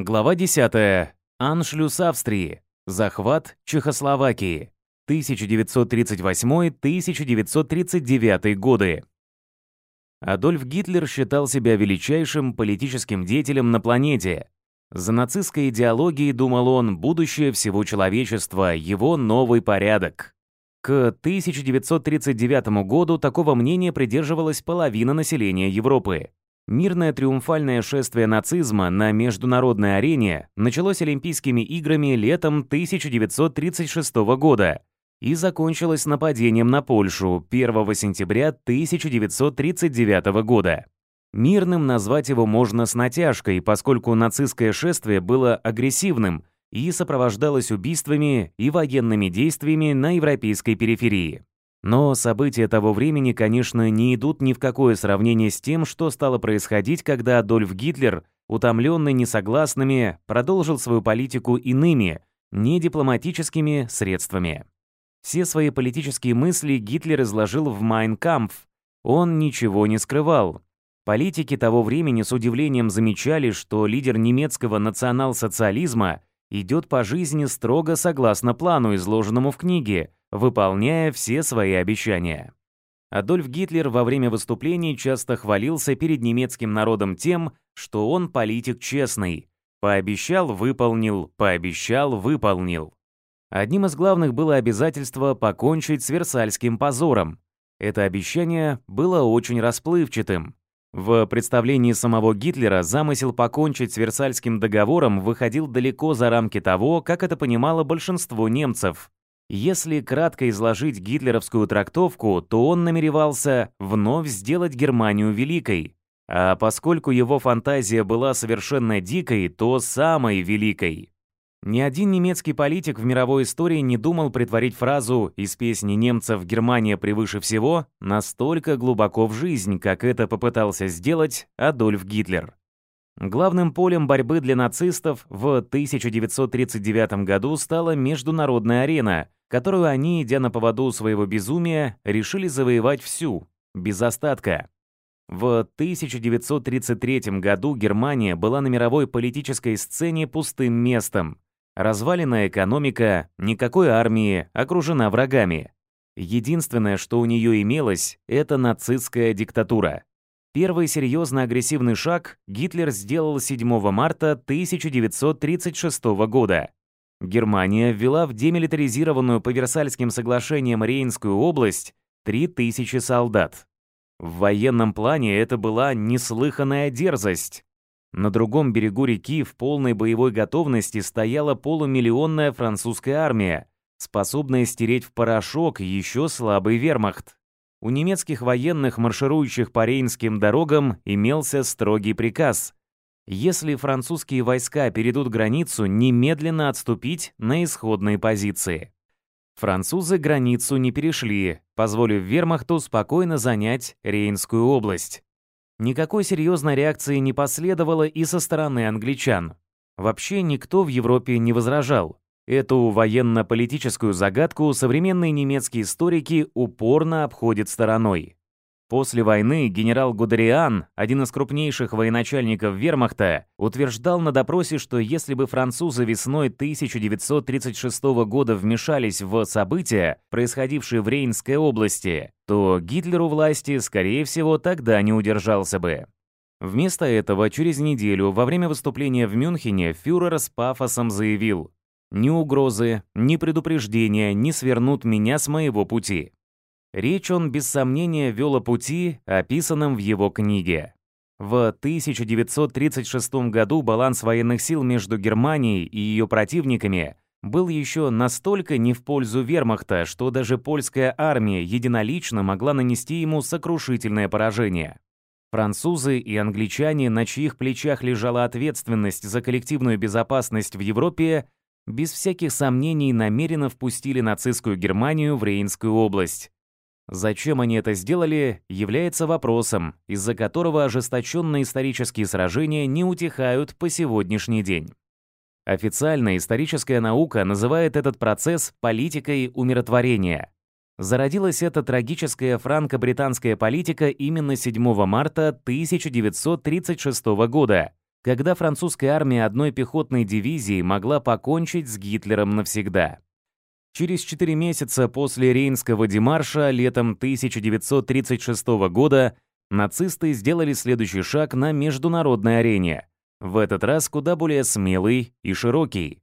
Глава 10. Аншлюс Австрии. Захват Чехословакии. 1938-1939 годы. Адольф Гитлер считал себя величайшим политическим деятелем на планете. За нацистской идеологией думал он будущее всего человечества, его новый порядок. К 1939 году такого мнения придерживалась половина населения Европы. Мирное триумфальное шествие нацизма на международной арене началось Олимпийскими играми летом 1936 года и закончилось нападением на Польшу 1 сентября 1939 года. Мирным назвать его можно с натяжкой, поскольку нацистское шествие было агрессивным и сопровождалось убийствами и военными действиями на европейской периферии. Но события того времени, конечно, не идут ни в какое сравнение с тем, что стало происходить, когда Адольф Гитлер, утомленный несогласными, продолжил свою политику иными, не дипломатическими средствами. Все свои политические мысли Гитлер изложил в «Майнкампф». Он ничего не скрывал. Политики того времени с удивлением замечали, что лидер немецкого национал-социализма идет по жизни строго согласно плану, изложенному в книге – выполняя все свои обещания. Адольф Гитлер во время выступлений часто хвалился перед немецким народом тем, что он политик честный. Пообещал – выполнил, пообещал – выполнил. Одним из главных было обязательство покончить с Версальским позором. Это обещание было очень расплывчатым. В представлении самого Гитлера замысел покончить с Версальским договором выходил далеко за рамки того, как это понимало большинство немцев. Если кратко изложить гитлеровскую трактовку, то он намеревался вновь сделать Германию великой. А поскольку его фантазия была совершенно дикой, то самой великой. Ни один немецкий политик в мировой истории не думал притворить фразу из песни немцев «Германия превыше всего» настолько глубоко в жизнь, как это попытался сделать Адольф Гитлер. Главным полем борьбы для нацистов в 1939 году стала международная арена, которую они, идя на поводу своего безумия, решили завоевать всю, без остатка. В 1933 году Германия была на мировой политической сцене пустым местом. Развалена экономика, никакой армии, окружена врагами. Единственное, что у нее имелось, это нацистская диктатура – Первый серьезно агрессивный шаг Гитлер сделал 7 марта 1936 года. Германия ввела в демилитаризированную по Версальским соглашениям Рейнскую область 3000 солдат. В военном плане это была неслыханная дерзость. На другом берегу реки в полной боевой готовности стояла полумиллионная французская армия, способная стереть в порошок еще слабый вермахт у немецких военных, марширующих по рейнским дорогам, имелся строгий приказ. Если французские войска перейдут границу, немедленно отступить на исходные позиции. Французы границу не перешли, позволив вермахту спокойно занять Рейнскую область. Никакой серьезной реакции не последовало и со стороны англичан. Вообще никто в Европе не возражал. Эту военно-политическую загадку современные немецкие историки упорно обходят стороной. После войны генерал Гудериан, один из крупнейших военачальников вермахта, утверждал на допросе, что если бы французы весной 1936 года вмешались в события, происходившие в Рейнской области, то Гитлеру власти, скорее всего, тогда не удержался бы. Вместо этого через неделю во время выступления в Мюнхене фюрер с пафосом заявил ни угрозы, ни предупреждения не свернут меня с моего пути. Речь он без сомнения вел о пути, описанном в его книге. В 1936 году баланс военных сил между Германией и ее противниками был еще настолько не в пользу вермахта, что даже польская армия единолично могла нанести ему сокрушительное поражение. Французы и англичане, на чьих плечах лежала ответственность за коллективную безопасность в Европе, без всяких сомнений намеренно впустили нацистскую Германию в Рейнскую область. Зачем они это сделали, является вопросом, из-за которого ожесточенные исторические сражения не утихают по сегодняшний день. Официальная историческая наука называет этот процесс политикой умиротворения. Зародилась эта трагическая франко-британская политика именно 7 марта 1936 года, когда французская армия одной пехотной дивизии могла покончить с Гитлером навсегда. Через четыре месяца после Рейнского демарша летом 1936 года нацисты сделали следующий шаг на международной арене, в этот раз куда более смелый и широкий.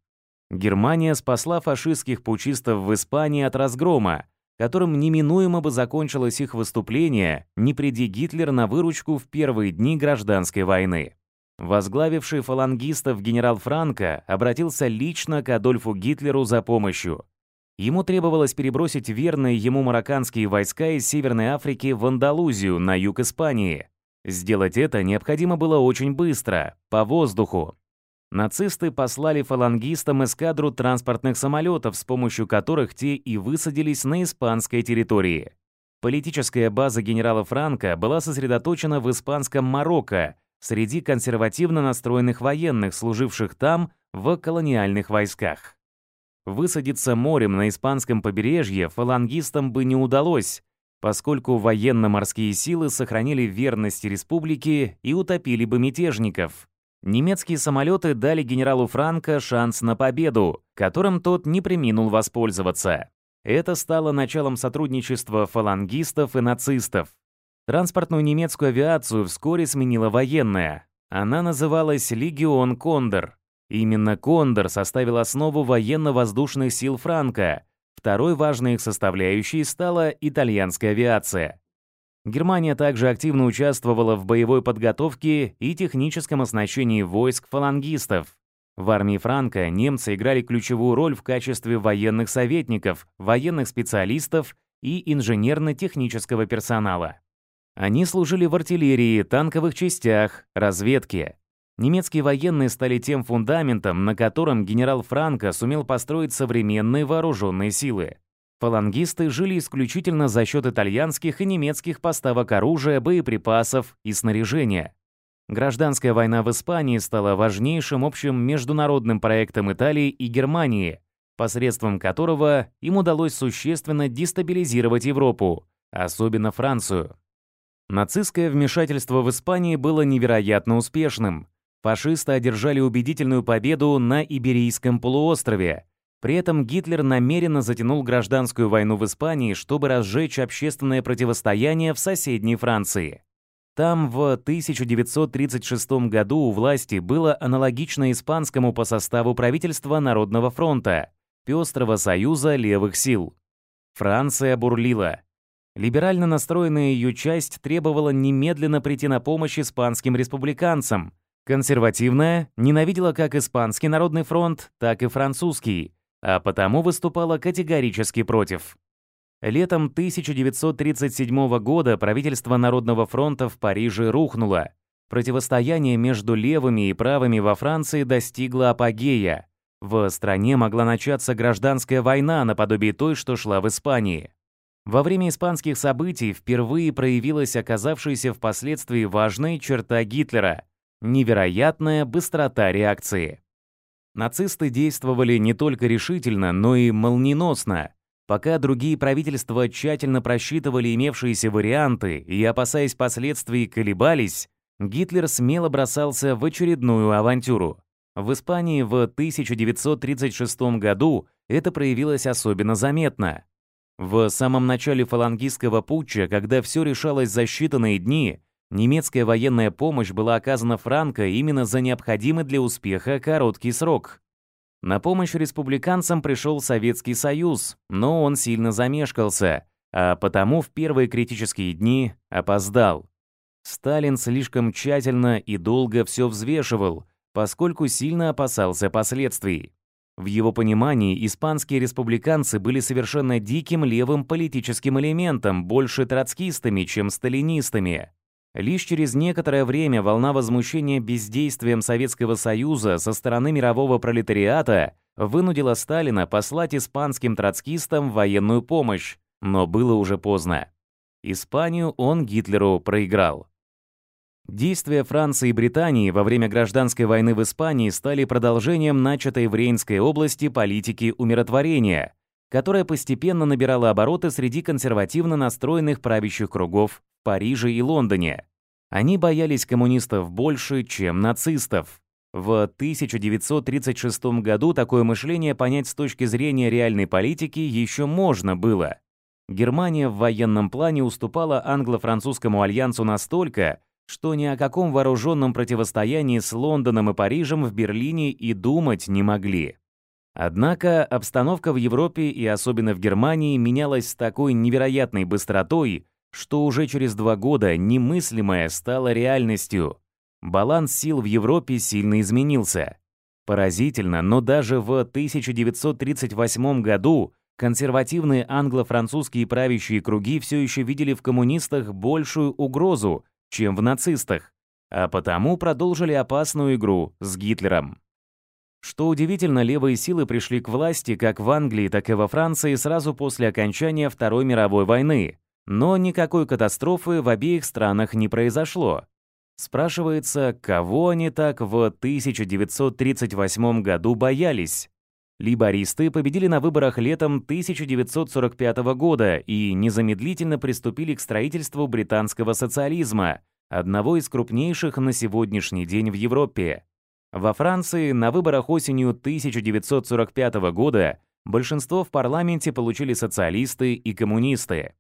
Германия спасла фашистских пучистов в Испании от разгрома, которым неминуемо бы закончилось их выступление, не приди Гитлер на выручку в первые дни гражданской войны. Возглавивший фалангистов генерал Франко обратился лично к Адольфу Гитлеру за помощью. Ему требовалось перебросить верные ему марокканские войска из Северной Африки в Андалузию, на юг Испании. Сделать это необходимо было очень быстро, по воздуху. Нацисты послали фалангистам эскадру транспортных самолетов, с помощью которых те и высадились на испанской территории. Политическая база генерала Франко была сосредоточена в испанском Марокко, среди консервативно настроенных военных, служивших там в колониальных войсках. Высадиться морем на испанском побережье фалангистам бы не удалось, поскольку военно-морские силы сохранили верность республике и утопили бы мятежников. Немецкие самолеты дали генералу Франко шанс на победу, которым тот не приминул воспользоваться. Это стало началом сотрудничества фалангистов и нацистов. Транспортную немецкую авиацию вскоре сменила военная. Она называлась «Легион Кондор». Именно Кондор составил основу военно-воздушных сил Франка. Второй важной их составляющей стала итальянская авиация. Германия также активно участвовала в боевой подготовке и техническом оснащении войск фалангистов. В армии Франка немцы играли ключевую роль в качестве военных советников, военных специалистов и инженерно-технического персонала. Они служили в артиллерии, танковых частях, разведке. Немецкие военные стали тем фундаментом, на котором генерал Франко сумел построить современные вооруженные силы. Фалангисты жили исключительно за счет итальянских и немецких поставок оружия, боеприпасов и снаряжения. Гражданская война в Испании стала важнейшим общим международным проектом Италии и Германии, посредством которого им удалось существенно дестабилизировать Европу, особенно Францию. Нацистское вмешательство в Испании было невероятно успешным. Фашисты одержали убедительную победу на Иберийском полуострове. При этом Гитлер намеренно затянул гражданскую войну в Испании, чтобы разжечь общественное противостояние в соседней Франции. Там в 1936 году у власти было аналогично испанскому по составу правительства Народного фронта, пестрого союза левых сил. Франция бурлила – Либерально настроенная ее часть требовала немедленно прийти на помощь испанским республиканцам. Консервативная ненавидела как Испанский народный фронт, так и французский, а потому выступала категорически против. Летом 1937 года правительство Народного фронта в Париже рухнуло. Противостояние между левыми и правыми во Франции достигло апогея. В стране могла начаться гражданская война наподобие той, что шла в Испании. Во время испанских событий впервые проявилась оказавшаяся впоследствии важной черта Гитлера – невероятная быстрота реакции. Нацисты действовали не только решительно, но и молниеносно. Пока другие правительства тщательно просчитывали имевшиеся варианты и, опасаясь последствий, колебались, Гитлер смело бросался в очередную авантюру. В Испании в 1936 году это проявилось особенно заметно. В самом начале фалангистского путча, когда все решалось за считанные дни, немецкая военная помощь была оказана Франко именно за необходимый для успеха короткий срок. На помощь республиканцам пришел Советский Союз, но он сильно замешкался, а потому в первые критические дни опоздал. Сталин слишком тщательно и долго все взвешивал, поскольку сильно опасался последствий. В его понимании, испанские республиканцы были совершенно диким левым политическим элементом, больше троцкистами, чем сталинистами. Лишь через некоторое время волна возмущения бездействием Советского Союза со стороны мирового пролетариата вынудила Сталина послать испанским троцкистам военную помощь, но было уже поздно. Испанию он Гитлеру проиграл. Действия Франции и Британии во время гражданской войны в Испании стали продолжением начатой в Рейнской области политики умиротворения, которая постепенно набирала обороты среди консервативно настроенных правящих кругов в Париже и Лондоне. Они боялись коммунистов больше, чем нацистов. В 1936 году такое мышление понять с точки зрения реальной политики еще можно было. Германия в военном плане уступала англо-французскому альянсу настолько, что ни о каком вооруженном противостоянии с Лондоном и Парижем в Берлине и думать не могли. Однако обстановка в Европе и особенно в Германии менялась с такой невероятной быстротой, что уже через два года немыслимое стало реальностью. Баланс сил в Европе сильно изменился. Поразительно, но даже в 1938 году консервативные англо-французские правящие круги все еще видели в коммунистах большую угрозу, чем в нацистах, а потому продолжили опасную игру с Гитлером. Что удивительно, левые силы пришли к власти как в Англии, так и во Франции сразу после окончания Второй мировой войны. Но никакой катастрофы в обеих странах не произошло. Спрашивается, кого они так в 1938 году боялись? Либористы победили на выборах летом 1945 года и незамедлительно приступили к строительству британского социализма, одного из крупнейших на сегодняшний день в Европе. Во Франции на выборах осенью 1945 года большинство в парламенте получили социалисты и коммунисты.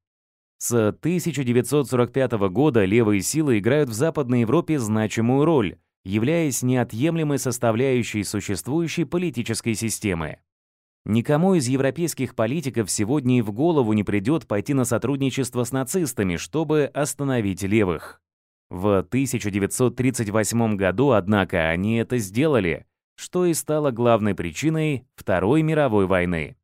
С 1945 года левые силы играют в Западной Европе значимую роль, являясь неотъемлемой составляющей существующей политической системы. Никому из европейских политиков сегодня и в голову не придет пойти на сотрудничество с нацистами, чтобы остановить левых. В 1938 году, однако, они это сделали, что и стало главной причиной Второй мировой войны.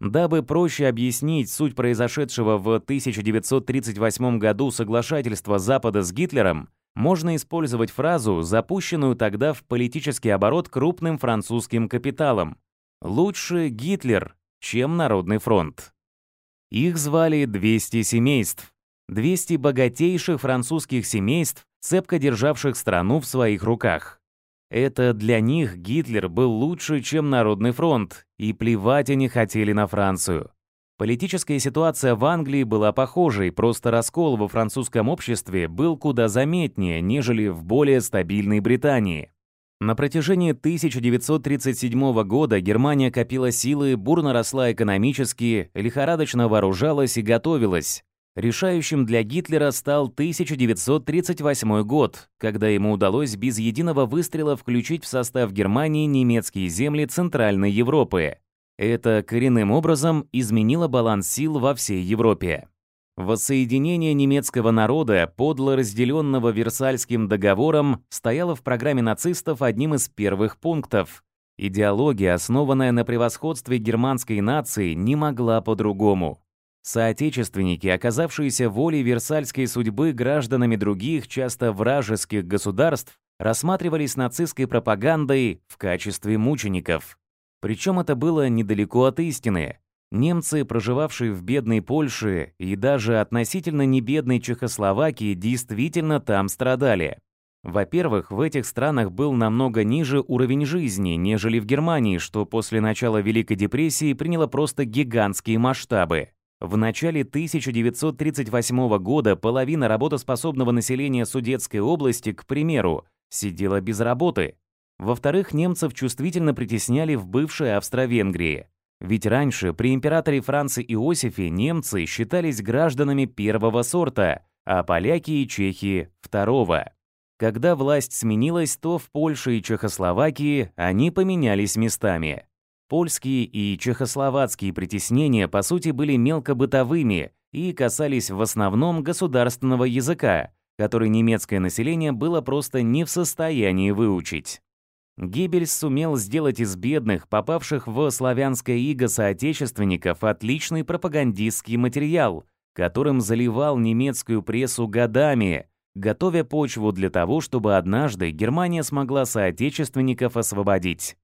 Дабы проще объяснить суть произошедшего в 1938 году соглашательства Запада с Гитлером, можно использовать фразу, запущенную тогда в политический оборот крупным французским капиталом. Лучше Гитлер, чем Народный фронт. Их звали 200 семейств. 200 богатейших французских семейств, цепко державших страну в своих руках. Это для них Гитлер был лучше, чем Народный фронт, и плевать они хотели на Францию. Политическая ситуация в Англии была похожей, просто раскол во французском обществе был куда заметнее, нежели в более стабильной Британии. На протяжении 1937 года Германия копила силы, бурно росла экономически, лихорадочно вооружалась и готовилась. Решающим для Гитлера стал 1938 год, когда ему удалось без единого выстрела включить в состав Германии немецкие земли Центральной Европы. Это коренным образом изменило баланс сил во всей Европе. Воссоединение немецкого народа, подло разделенного Версальским договором, стояло в программе нацистов одним из первых пунктов. Идеология, основанная на превосходстве германской нации, не могла по-другому. Соотечественники, оказавшиеся волей версальской судьбы гражданами других, часто вражеских государств, рассматривались нацистской пропагандой в качестве мучеников. Причем это было недалеко от истины. Немцы, проживавшие в бедной Польше и даже относительно небедной Чехословакии, действительно там страдали. Во-первых, в этих странах был намного ниже уровень жизни, нежели в Германии, что после начала Великой депрессии приняло просто гигантские масштабы. В начале 1938 года половина работоспособного населения Судетской области, к примеру, сидела без работы. Во-вторых, немцев чувствительно притесняли в бывшей Австро-Венгрии. Ведь раньше при императоре Франции Иосифе немцы считались гражданами первого сорта, а поляки и чехи – второго. Когда власть сменилась, то в Польше и Чехословакии они поменялись местами. Польские и чехословацкие притеснения, по сути, были мелкобытовыми и касались в основном государственного языка, который немецкое население было просто не в состоянии выучить. Гибель сумел сделать из бедных, попавших в славянское иго соотечественников, отличный пропагандистский материал, которым заливал немецкую прессу годами, готовя почву для того, чтобы однажды Германия смогла соотечественников освободить.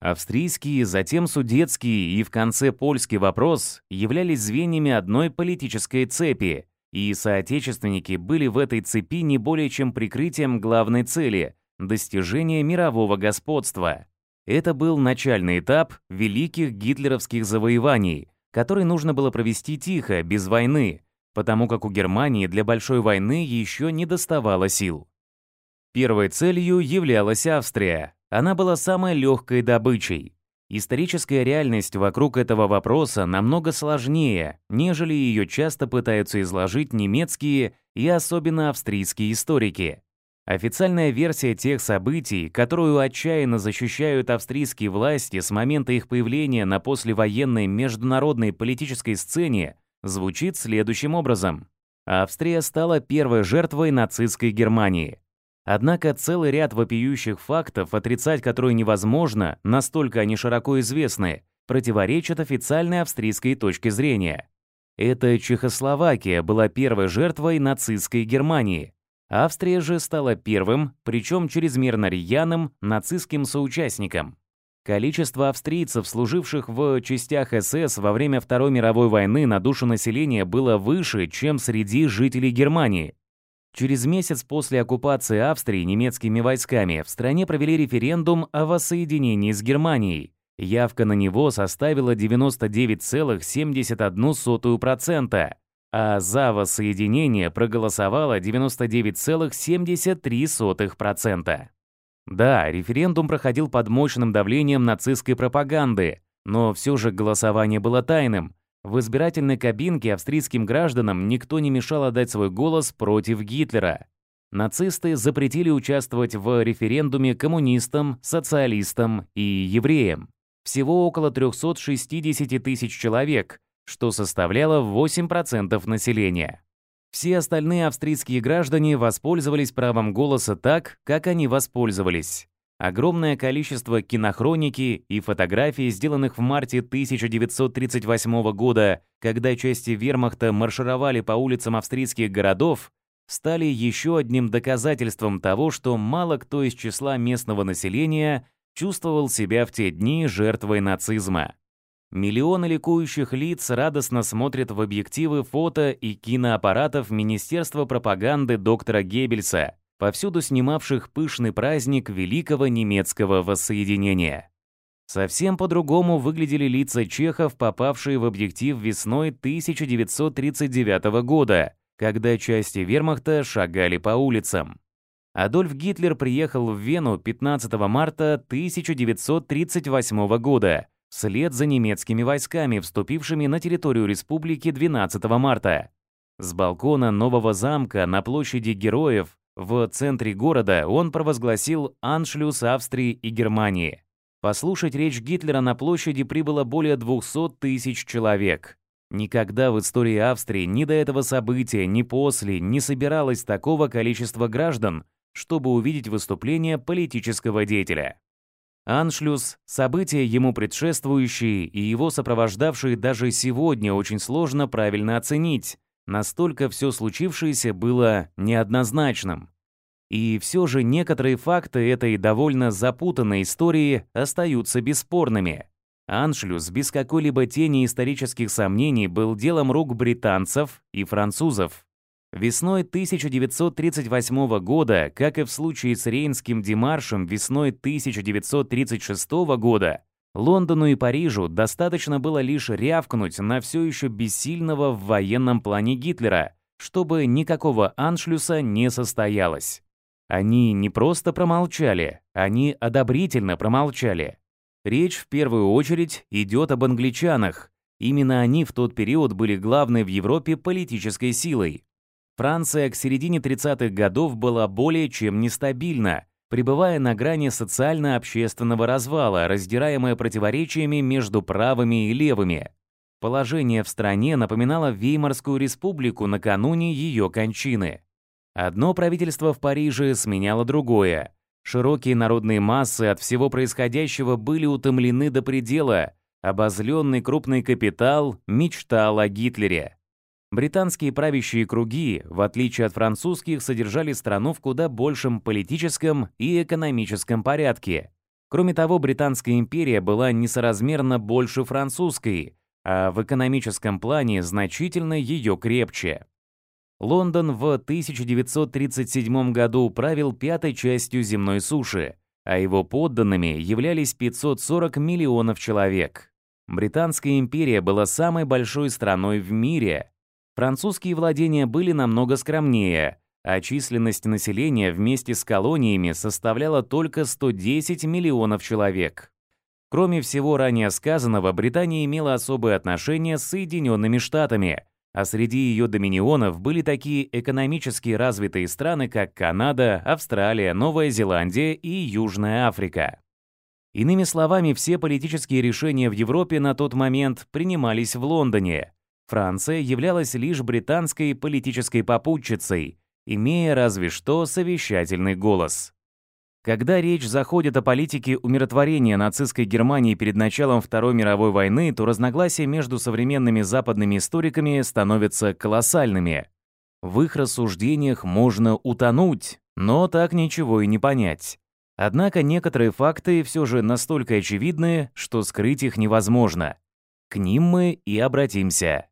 Австрийский, затем судетский и в конце польский вопрос являлись звеньями одной политической цепи, и соотечественники были в этой цепи не более чем прикрытием главной цели – достижение мирового господства. Это был начальный этап великих гитлеровских завоеваний, который нужно было провести тихо, без войны, потому как у Германии для большой войны еще не доставало сил. Первой целью являлась Австрия. Она была самой легкой добычей. Историческая реальность вокруг этого вопроса намного сложнее, нежели ее часто пытаются изложить немецкие и особенно австрийские историки. Официальная версия тех событий, которую отчаянно защищают австрийские власти с момента их появления на послевоенной международной политической сцене, звучит следующим образом. Австрия стала первой жертвой нацистской Германии. Однако целый ряд вопиющих фактов, отрицать которые невозможно, настолько они широко известны, противоречат официальной австрийской точке зрения. Это Чехословакия была первой жертвой нацистской Германии – Австрия же стала первым, причем чрезмерно рьяным, нацистским соучастником. Количество австрийцев, служивших в частях СС во время Второй мировой войны на душу населения было выше, чем среди жителей Германии. Через месяц после оккупации Австрии немецкими войсками в стране провели референдум о воссоединении с Германией. Явка на него составила 99,71% а за воссоединение проголосовало 99,73%. Да, референдум проходил под мощным давлением нацистской пропаганды, но все же голосование было тайным. В избирательной кабинке австрийским гражданам никто не мешал отдать свой голос против Гитлера. Нацисты запретили участвовать в референдуме коммунистам, социалистам и евреям. Всего около 360 тысяч человек – что составляло 8% населения. Все остальные австрийские граждане воспользовались правом голоса так, как они воспользовались. Огромное количество кинохроники и фотографий, сделанных в марте 1938 года, когда части вермахта маршировали по улицам австрийских городов, стали еще одним доказательством того, что мало кто из числа местного населения чувствовал себя в те дни жертвой нацизма. Миллионы ликующих лиц радостно смотрят в объективы фото и киноаппаратов Министерства пропаганды доктора Геббельса, повсюду снимавших пышный праздник Великого немецкого воссоединения. Совсем по-другому выглядели лица чехов, попавшие в объектив весной 1939 года, когда части вермахта шагали по улицам. Адольф Гитлер приехал в Вену 15 марта 1938 года – вслед за немецкими войсками, вступившими на территорию республики 12 марта. С балкона нового замка на площади Героев в центре города он провозгласил аншлюс Австрии и Германии. Послушать речь Гитлера на площади прибыло более 200 тысяч человек. Никогда в истории Австрии ни до этого события, ни после не собиралось такого количества граждан, чтобы увидеть выступление политического деятеля. Аншлюс, события ему предшествующие и его сопровождавшие даже сегодня очень сложно правильно оценить, настолько все случившееся было неоднозначным. И все же некоторые факты этой довольно запутанной истории остаются бесспорными. Аншлюс без какой-либо тени исторических сомнений был делом рук британцев и французов. Весной 1938 года, как и в случае с Рейнским демаршем весной 1936 года, Лондону и Парижу достаточно было лишь рявкнуть на все еще бессильного в военном плане Гитлера, чтобы никакого аншлюса не состоялось. Они не просто промолчали, они одобрительно промолчали. Речь в первую очередь идет об англичанах. Именно они в тот период были главной в Европе политической силой, Франция к середине 30-х годов была более чем нестабильна, пребывая на грани социально-общественного развала, раздираемая противоречиями между правыми и левыми. Положение в стране напоминало Веймарскую республику накануне ее кончины. Одно правительство в Париже сменяло другое. Широкие народные массы от всего происходящего были утомлены до предела. Обозленный крупный капитал мечтал о Гитлере. Британские правящие круги, в отличие от французских, содержали страну в куда большем политическом и экономическом порядке. Кроме того, Британская империя была несоразмерно больше французской, а в экономическом плане значительно ее крепче. Лондон в 1937 году правил пятой частью земной суши, а его подданными являлись 540 миллионов человек. Британская империя была самой большой страной в мире, Французские владения были намного скромнее, а численность населения вместе с колониями составляла только 110 миллионов человек. Кроме всего ранее сказанного, Британия имела особые отношения с Соединенными Штатами, а среди ее доминионов были такие экономически развитые страны, как Канада, Австралия, Новая Зеландия и Южная Африка. Иными словами, все политические решения в Европе на тот момент принимались в Лондоне, Франция являлась лишь британской политической попутчицей, имея разве что совещательный голос. Когда речь заходит о политике умиротворения нацистской Германии перед началом Второй мировой войны, то разногласия между современными западными историками становятся колоссальными. В их рассуждениях можно утонуть, но так ничего и не понять. Однако некоторые факты все же настолько очевидны, что скрыть их невозможно. К ним мы и обратимся.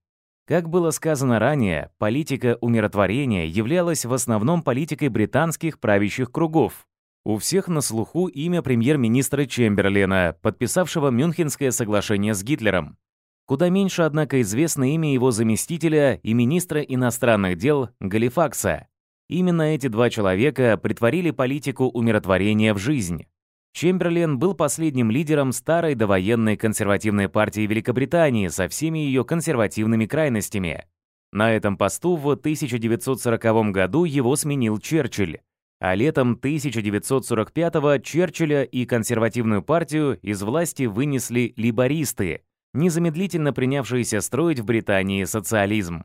Как было сказано ранее, политика умиротворения являлась в основном политикой британских правящих кругов. У всех на слуху имя премьер-министра Чемберлена, подписавшего Мюнхенское соглашение с Гитлером. Куда меньше, однако, известно имя его заместителя и министра иностранных дел Галифакса. Именно эти два человека притворили политику умиротворения в жизнь. Чемберлен был последним лидером старой довоенной консервативной партии Великобритании со всеми ее консервативными крайностями. На этом посту в 1940 году его сменил Черчилль, а летом 1945 Черчилля и консервативную партию из власти вынесли либористы, незамедлительно принявшиеся строить в Британии социализм.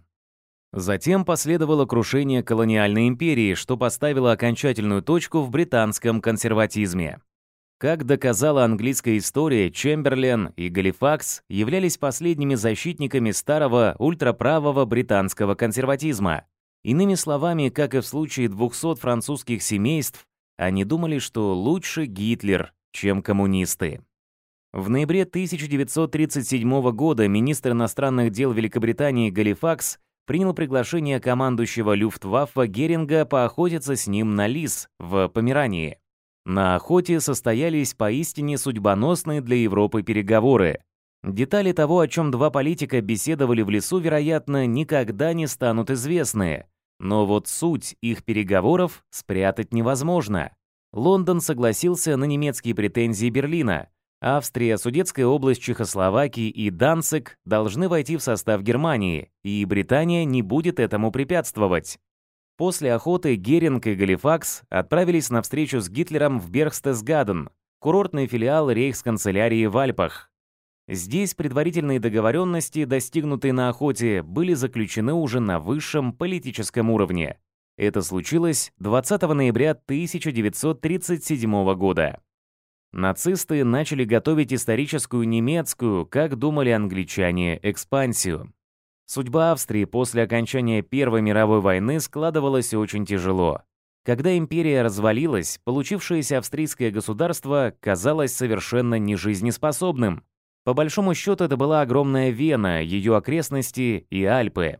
Затем последовало крушение колониальной империи, что поставило окончательную точку в британском консерватизме. Как доказала английская история, Чемберлен и Галифакс являлись последними защитниками старого ультраправого британского консерватизма. Иными словами, как и в случае 200 французских семейств, они думали, что лучше Гитлер, чем коммунисты. В ноябре 1937 года министр иностранных дел Великобритании Галифакс принял приглашение командующего Люфтваффе Геринга поохотиться с ним на лис в Померании. На охоте состоялись поистине судьбоносные для Европы переговоры. Детали того, о чем два политика беседовали в лесу, вероятно, никогда не станут известны. Но вот суть их переговоров спрятать невозможно. Лондон согласился на немецкие претензии Берлина. Австрия, Судетская область Чехословакии и Данцик должны войти в состав Германии, и Британия не будет этому препятствовать. После охоты Геринг и Галифакс отправились на встречу с Гитлером в Берхстесгаден, курортный филиал рейхсканцелярии в Альпах. Здесь предварительные договоренности, достигнутые на охоте, были заключены уже на высшем политическом уровне. Это случилось 20 ноября 1937 года. Нацисты начали готовить историческую немецкую, как думали англичане, экспансию. Судьба Австрии после окончания Первой мировой войны складывалась очень тяжело. Когда империя развалилась, получившееся австрийское государство казалось совершенно нежизнеспособным. По большому счету это была огромная Вена, ее окрестности и Альпы.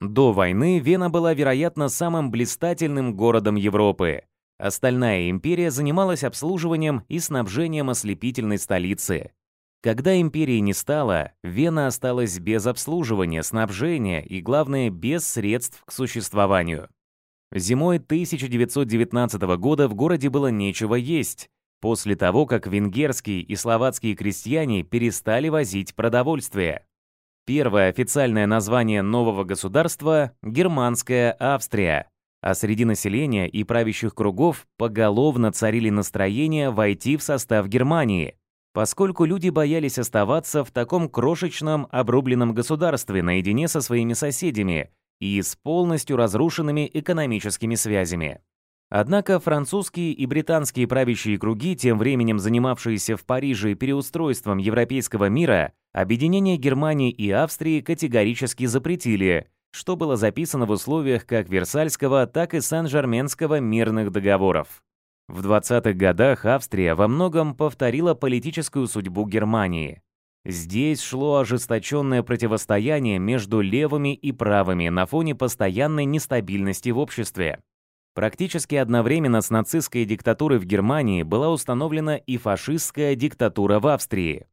До войны Вена была, вероятно, самым блистательным городом Европы. Остальная империя занималась обслуживанием и снабжением ослепительной столицы. Когда империи не стало, Вена осталась без обслуживания, снабжения и, главное, без средств к существованию. Зимой 1919 года в городе было нечего есть, после того, как венгерские и словацкие крестьяне перестали возить продовольствие. Первое официальное название нового государства – Германская Австрия, а среди населения и правящих кругов поголовно царили настроения войти в состав Германии – поскольку люди боялись оставаться в таком крошечном обрубленном государстве наедине со своими соседями и с полностью разрушенными экономическими связями. Однако французские и британские правящие круги, тем временем занимавшиеся в Париже переустройством европейского мира, объединение Германии и Австрии категорически запретили, что было записано в условиях как Версальского, так и Сен-Жерменского мирных договоров. В 20-х годах Австрия во многом повторила политическую судьбу Германии. Здесь шло ожесточенное противостояние между левыми и правыми на фоне постоянной нестабильности в обществе. Практически одновременно с нацистской диктатурой в Германии была установлена и фашистская диктатура в Австрии.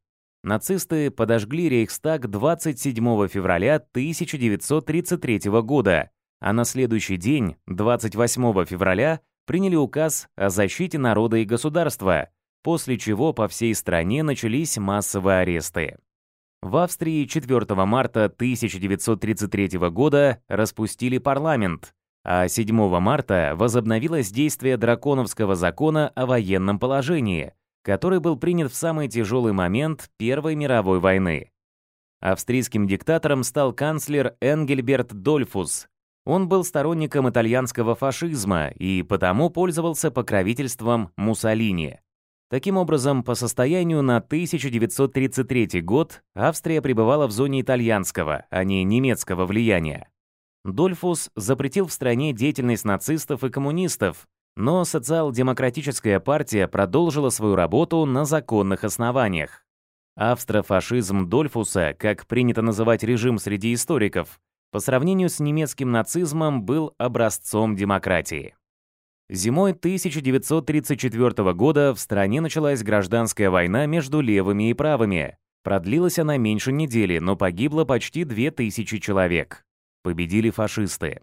Нацисты подожгли Рейхстаг 27 февраля 1933 года, а на следующий день, 28 февраля, приняли указ о защите народа и государства, после чего по всей стране начались массовые аресты. В Австрии 4 марта 1933 года распустили парламент, а 7 марта возобновилось действие драконовского закона о военном положении, который был принят в самый тяжелый момент Первой мировой войны. Австрийским диктатором стал канцлер Энгельберт Дольфус, он был сторонником итальянского фашизма и потому пользовался покровительством Муссолини. Таким образом, по состоянию на 1933 год Австрия пребывала в зоне итальянского, а не немецкого влияния. Дольфус запретил в стране деятельность нацистов и коммунистов, но социал-демократическая партия продолжила свою работу на законных основаниях. Австрофашизм Дольфуса, как принято называть режим среди историков, по сравнению с немецким нацизмом был образцом демократии. Зимой 1934 года в стране началась гражданская война между левыми и правыми. Продлилась она меньше недели, но погибло почти 2000 человек. Победили фашисты.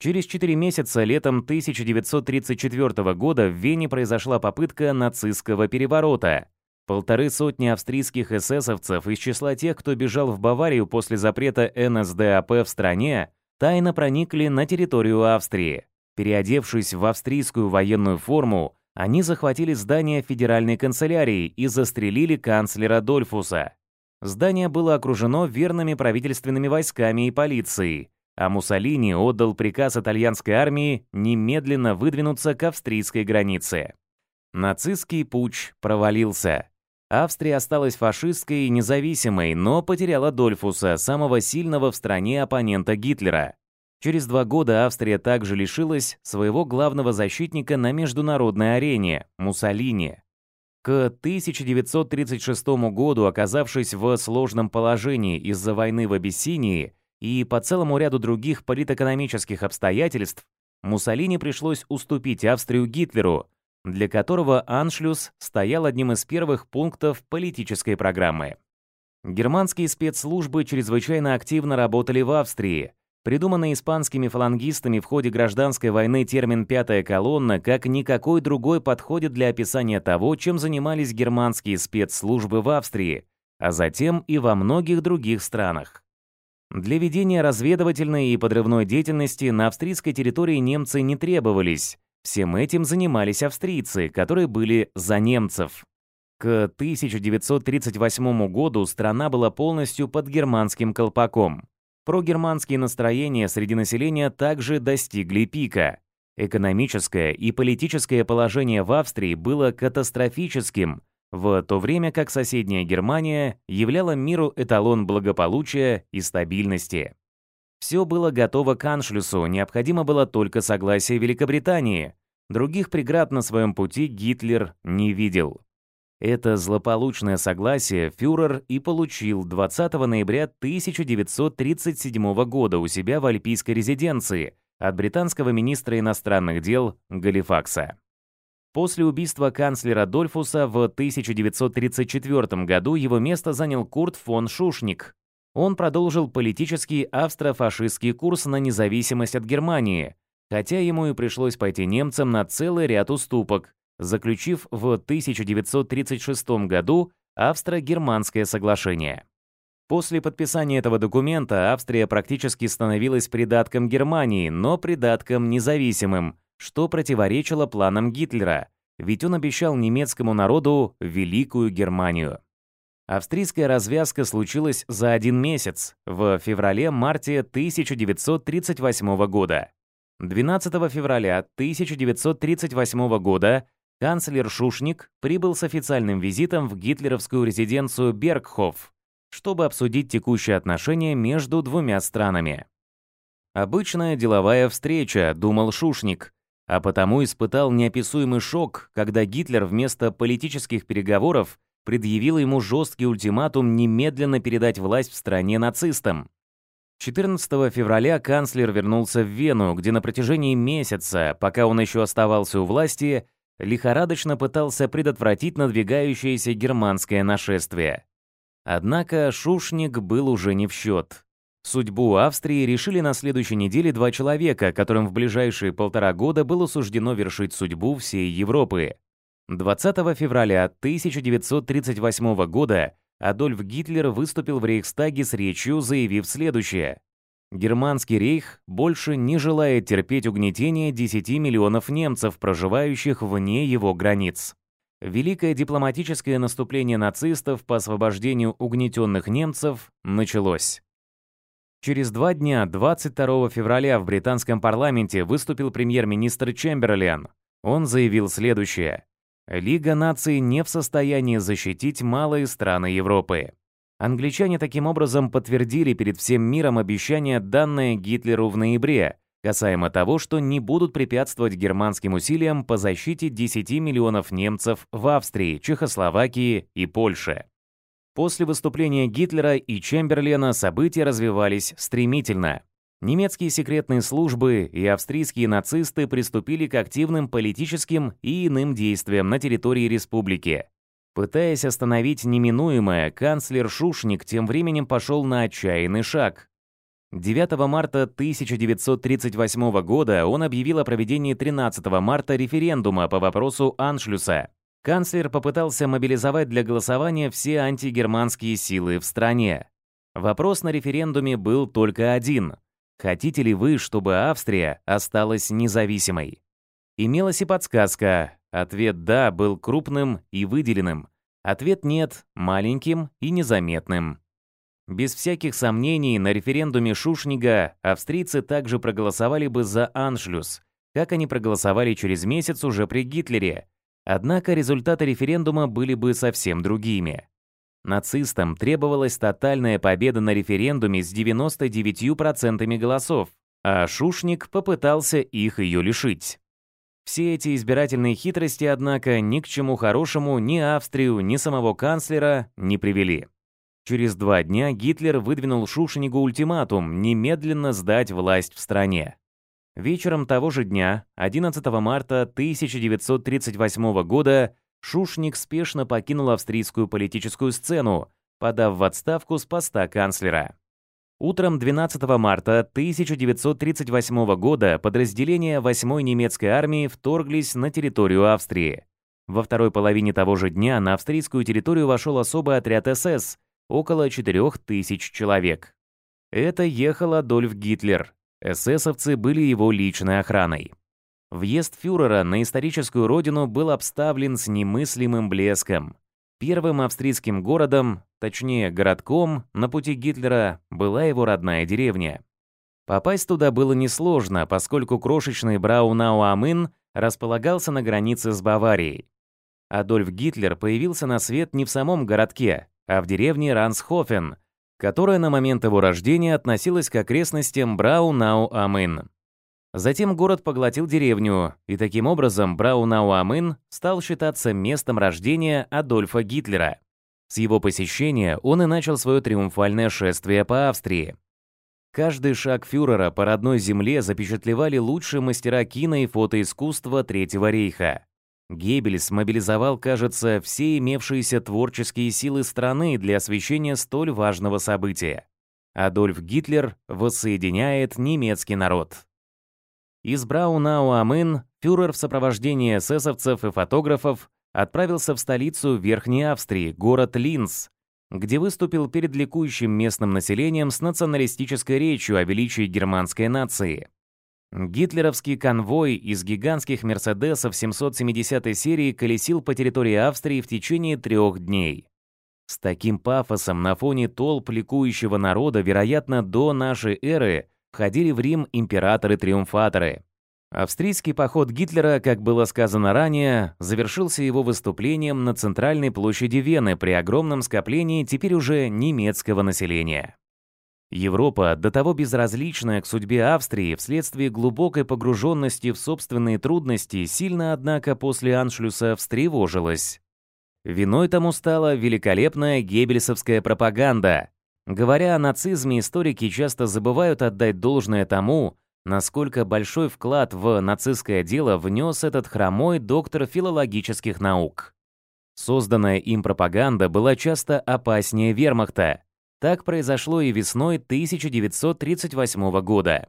Через 4 месяца летом 1934 года в Вене произошла попытка нацистского переворота, Полторы сотни австрийских эсэсовцев из числа тех, кто бежал в Баварию после запрета НСДАП в стране, тайно проникли на территорию Австрии. Переодевшись в австрийскую военную форму, они захватили здание федеральной канцелярии и застрелили канцлера Дольфуса. Здание было окружено верными правительственными войсками и полицией, а Муссолини отдал приказ итальянской армии немедленно выдвинуться к австрийской границе. Нацистский путь провалился. Австрия осталась фашистской и независимой, но потеряла Дольфуса, самого сильного в стране оппонента Гитлера. Через два года Австрия также лишилась своего главного защитника на международной арене – Муссолини. К 1936 году, оказавшись в сложном положении из-за войны в Абиссинии и по целому ряду других политэкономических обстоятельств, Муссолини пришлось уступить Австрию Гитлеру – для которого «Аншлюс» стоял одним из первых пунктов политической программы. Германские спецслужбы чрезвычайно активно работали в Австрии. Придуманный испанскими фалангистами в ходе гражданской войны термин «пятая колонна» как никакой другой подходит для описания того, чем занимались германские спецслужбы в Австрии, а затем и во многих других странах. Для ведения разведывательной и подрывной деятельности на австрийской территории немцы не требовались, Всем этим занимались австрийцы, которые были за немцев. К 1938 году страна была полностью под германским колпаком. Прогерманские настроения среди населения также достигли пика. Экономическое и политическое положение в Австрии было катастрофическим, в то время как соседняя Германия являла миру эталон благополучия и стабильности. Все было готово к аншлюсу, необходимо было только согласие Великобритании. Других преград на своем пути Гитлер не видел. Это злополучное согласие фюрер и получил 20 ноября 1937 года у себя в Альпийской резиденции от британского министра иностранных дел Галифакса. После убийства канцлера Дольфуса в 1934 году его место занял Курт фон Шушник, он продолжил политический австро-фашистский курс на независимость от Германии, хотя ему и пришлось пойти немцам на целый ряд уступок, заключив в 1936 году Австро-Германское соглашение. После подписания этого документа Австрия практически становилась придатком Германии, но придатком независимым, что противоречило планам Гитлера, ведь он обещал немецкому народу Великую Германию. Австрийская развязка случилась за один месяц, в феврале-марте 1938 года. 12 февраля 1938 года канцлер Шушник прибыл с официальным визитом в гитлеровскую резиденцию Бергхоф, чтобы обсудить текущие отношения между двумя странами. «Обычная деловая встреча», — думал Шушник, а потому испытал неописуемый шок, когда Гитлер вместо политических переговоров — предъявила ему жесткий ультиматум немедленно передать власть в стране нацистам. 14 февраля канцлер вернулся в Вену, где на протяжении месяца, пока он еще оставался у власти, лихорадочно пытался предотвратить надвигающееся германское нашествие. Однако Шушник был уже не в счет. Судьбу Австрии решили на следующей неделе два человека, которым в ближайшие полтора года было суждено вершить судьбу всей Европы. 20 февраля 1938 года Адольф Гитлер выступил в Рейхстаге с речью, заявив следующее. Германский рейх больше не желает терпеть угнетение 10 миллионов немцев, проживающих вне его границ. Великое дипломатическое наступление нацистов по освобождению угнетенных немцев началось. Через два дня, 22 февраля, в британском парламенте выступил премьер-министр Чемберлен. Он заявил следующее. Лига наций не в состоянии защитить малые страны Европы. Англичане таким образом подтвердили перед всем миром обещание, данное Гитлеру в ноябре, касаемо того, что не будут препятствовать германским усилиям по защите 10 миллионов немцев в Австрии, Чехословакии и Польше. После выступления Гитлера и Чемберлена события развивались стремительно. Немецкие секретные службы и австрийские нацисты приступили к активным политическим и иным действиям на территории республики. Пытаясь остановить неминуемое, канцлер Шушник тем временем пошел на отчаянный шаг. 9 марта 1938 года он объявил о проведении 13 марта референдума по вопросу Аншлюса. Канцлер попытался мобилизовать для голосования все антигерманские силы в стране. Вопрос на референдуме был только один – Хотите ли вы, чтобы Австрия осталась независимой? Имелась и подсказка. Ответ «да» был крупным и выделенным. Ответ «нет» — маленьким и незаметным. Без всяких сомнений, на референдуме Шушнига австрийцы также проголосовали бы за аншлюс, как они проголосовали через месяц уже при Гитлере. Однако результаты референдума были бы совсем другими. Нацистам требовалась тотальная победа на референдуме с 99% голосов, а Шушник попытался их ее лишить. Все эти избирательные хитрости, однако, ни к чему хорошему ни Австрию, ни самого канцлера не привели. Через два дня Гитлер выдвинул Шушнигу ультиматум немедленно сдать власть в стране. Вечером того же дня, 11 марта 1938 года, Шушник спешно покинул австрийскую политическую сцену, подав в отставку с поста канцлера. Утром 12 марта 1938 года подразделения 8-й немецкой армии вторглись на территорию Австрии. Во второй половине того же дня на австрийскую территорию вошел особый отряд СС, около 4000 человек. Это ехал Адольф Гитлер. эсэсовцы были его личной охраной. Въезд фюрера на историческую родину был обставлен с немыслимым блеском. Первым австрийским городом, точнее городком, на пути Гитлера была его родная деревня. Попасть туда было несложно, поскольку крошечный Браунау-Амын располагался на границе с Баварией. Адольф Гитлер появился на свет не в самом городке, а в деревне Рансхофен, которая на момент его рождения относилась к окрестностям Браунау-Амын. Затем город поглотил деревню, и таким образом Браунауамын стал считаться местом рождения Адольфа Гитлера. С его посещения он и начал свое триумфальное шествие по Австрии. Каждый шаг фюрера по родной земле запечатлевали лучшие мастера кино и фотоискусства Третьего рейха. Геббельс мобилизовал, кажется, все имевшиеся творческие силы страны для освещения столь важного события. Адольф Гитлер воссоединяет немецкий народ избрал Науамын, фюрер в сопровождении эсэсовцев и фотографов отправился в столицу Верхней Австрии, город Линц, где выступил перед ликующим местным населением с националистической речью о величии германской нации. Гитлеровский конвой из гигантских «Мерседесов» 770 серии колесил по территории Австрии в течение трех дней. С таким пафосом на фоне толп ликующего народа, вероятно, до нашей эры – Ходили в Рим императоры-триумфаторы. Австрийский поход Гитлера, как было сказано ранее, завершился его выступлением на центральной площади Вены при огромном скоплении теперь уже немецкого населения. Европа, до того безразличная к судьбе Австрии вследствие глубокой погруженности в собственные трудности, сильно, однако, после аншлюса встревожилась. Виной тому стала великолепная геббельсовская пропаганда, Говоря о нацизме, историки часто забывают отдать должное тому, насколько большой вклад в нацистское дело внес этот хромой доктор филологических наук. Созданная им пропаганда была часто опаснее вермахта. Так произошло и весной 1938 года.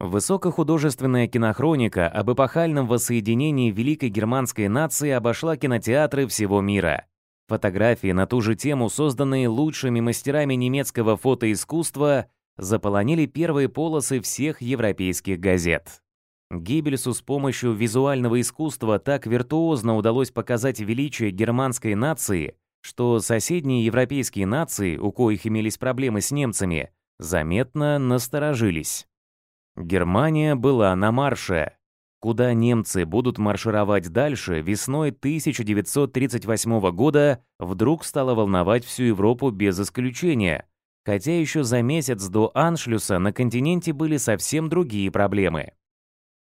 Высокохудожественная кинохроника об эпохальном воссоединении великой германской нации обошла кинотеатры всего мира. Фотографии на ту же тему, созданные лучшими мастерами немецкого фотоискусства, заполонили первые полосы всех европейских газет. Гибельсу с помощью визуального искусства так виртуозно удалось показать величие германской нации, что соседние европейские нации, у коих имелись проблемы с немцами, заметно насторожились. Германия была на марше куда немцы будут маршировать дальше, весной 1938 года вдруг стало волновать всю Европу без исключения. Хотя еще за месяц до Аншлюса на континенте были совсем другие проблемы.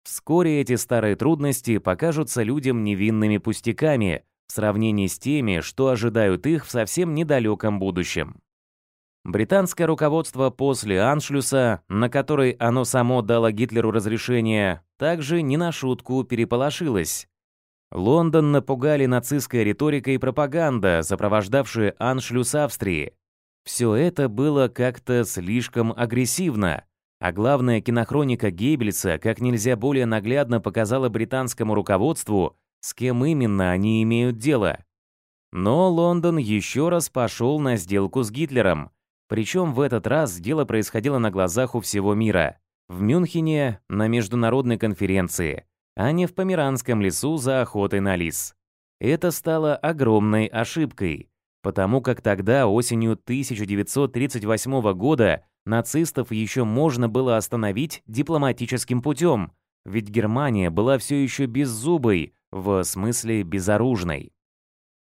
Вскоре эти старые трудности покажутся людям невинными пустяками в сравнении с теми, что ожидают их в совсем недалеком будущем. Британское руководство после Аншлюса, на который оно само дало Гитлеру разрешение, также не на шутку переполошилось. Лондон напугали нацистская риторика и пропаганда, сопровождавшие Аншлюс Австрии. Все это было как-то слишком агрессивно, а главная кинохроника Геббельса как нельзя более наглядно показала британскому руководству, с кем именно они имеют дело. Но Лондон еще раз пошел на сделку с Гитлером – причем в этот раз дело происходило на глазах у всего мира. В Мюнхене на международной конференции, а не в Померанском лесу за охотой на лис. Это стало огромной ошибкой, потому как тогда, осенью 1938 года, нацистов еще можно было остановить дипломатическим путем, ведь Германия была все еще беззубой, в смысле безоружной.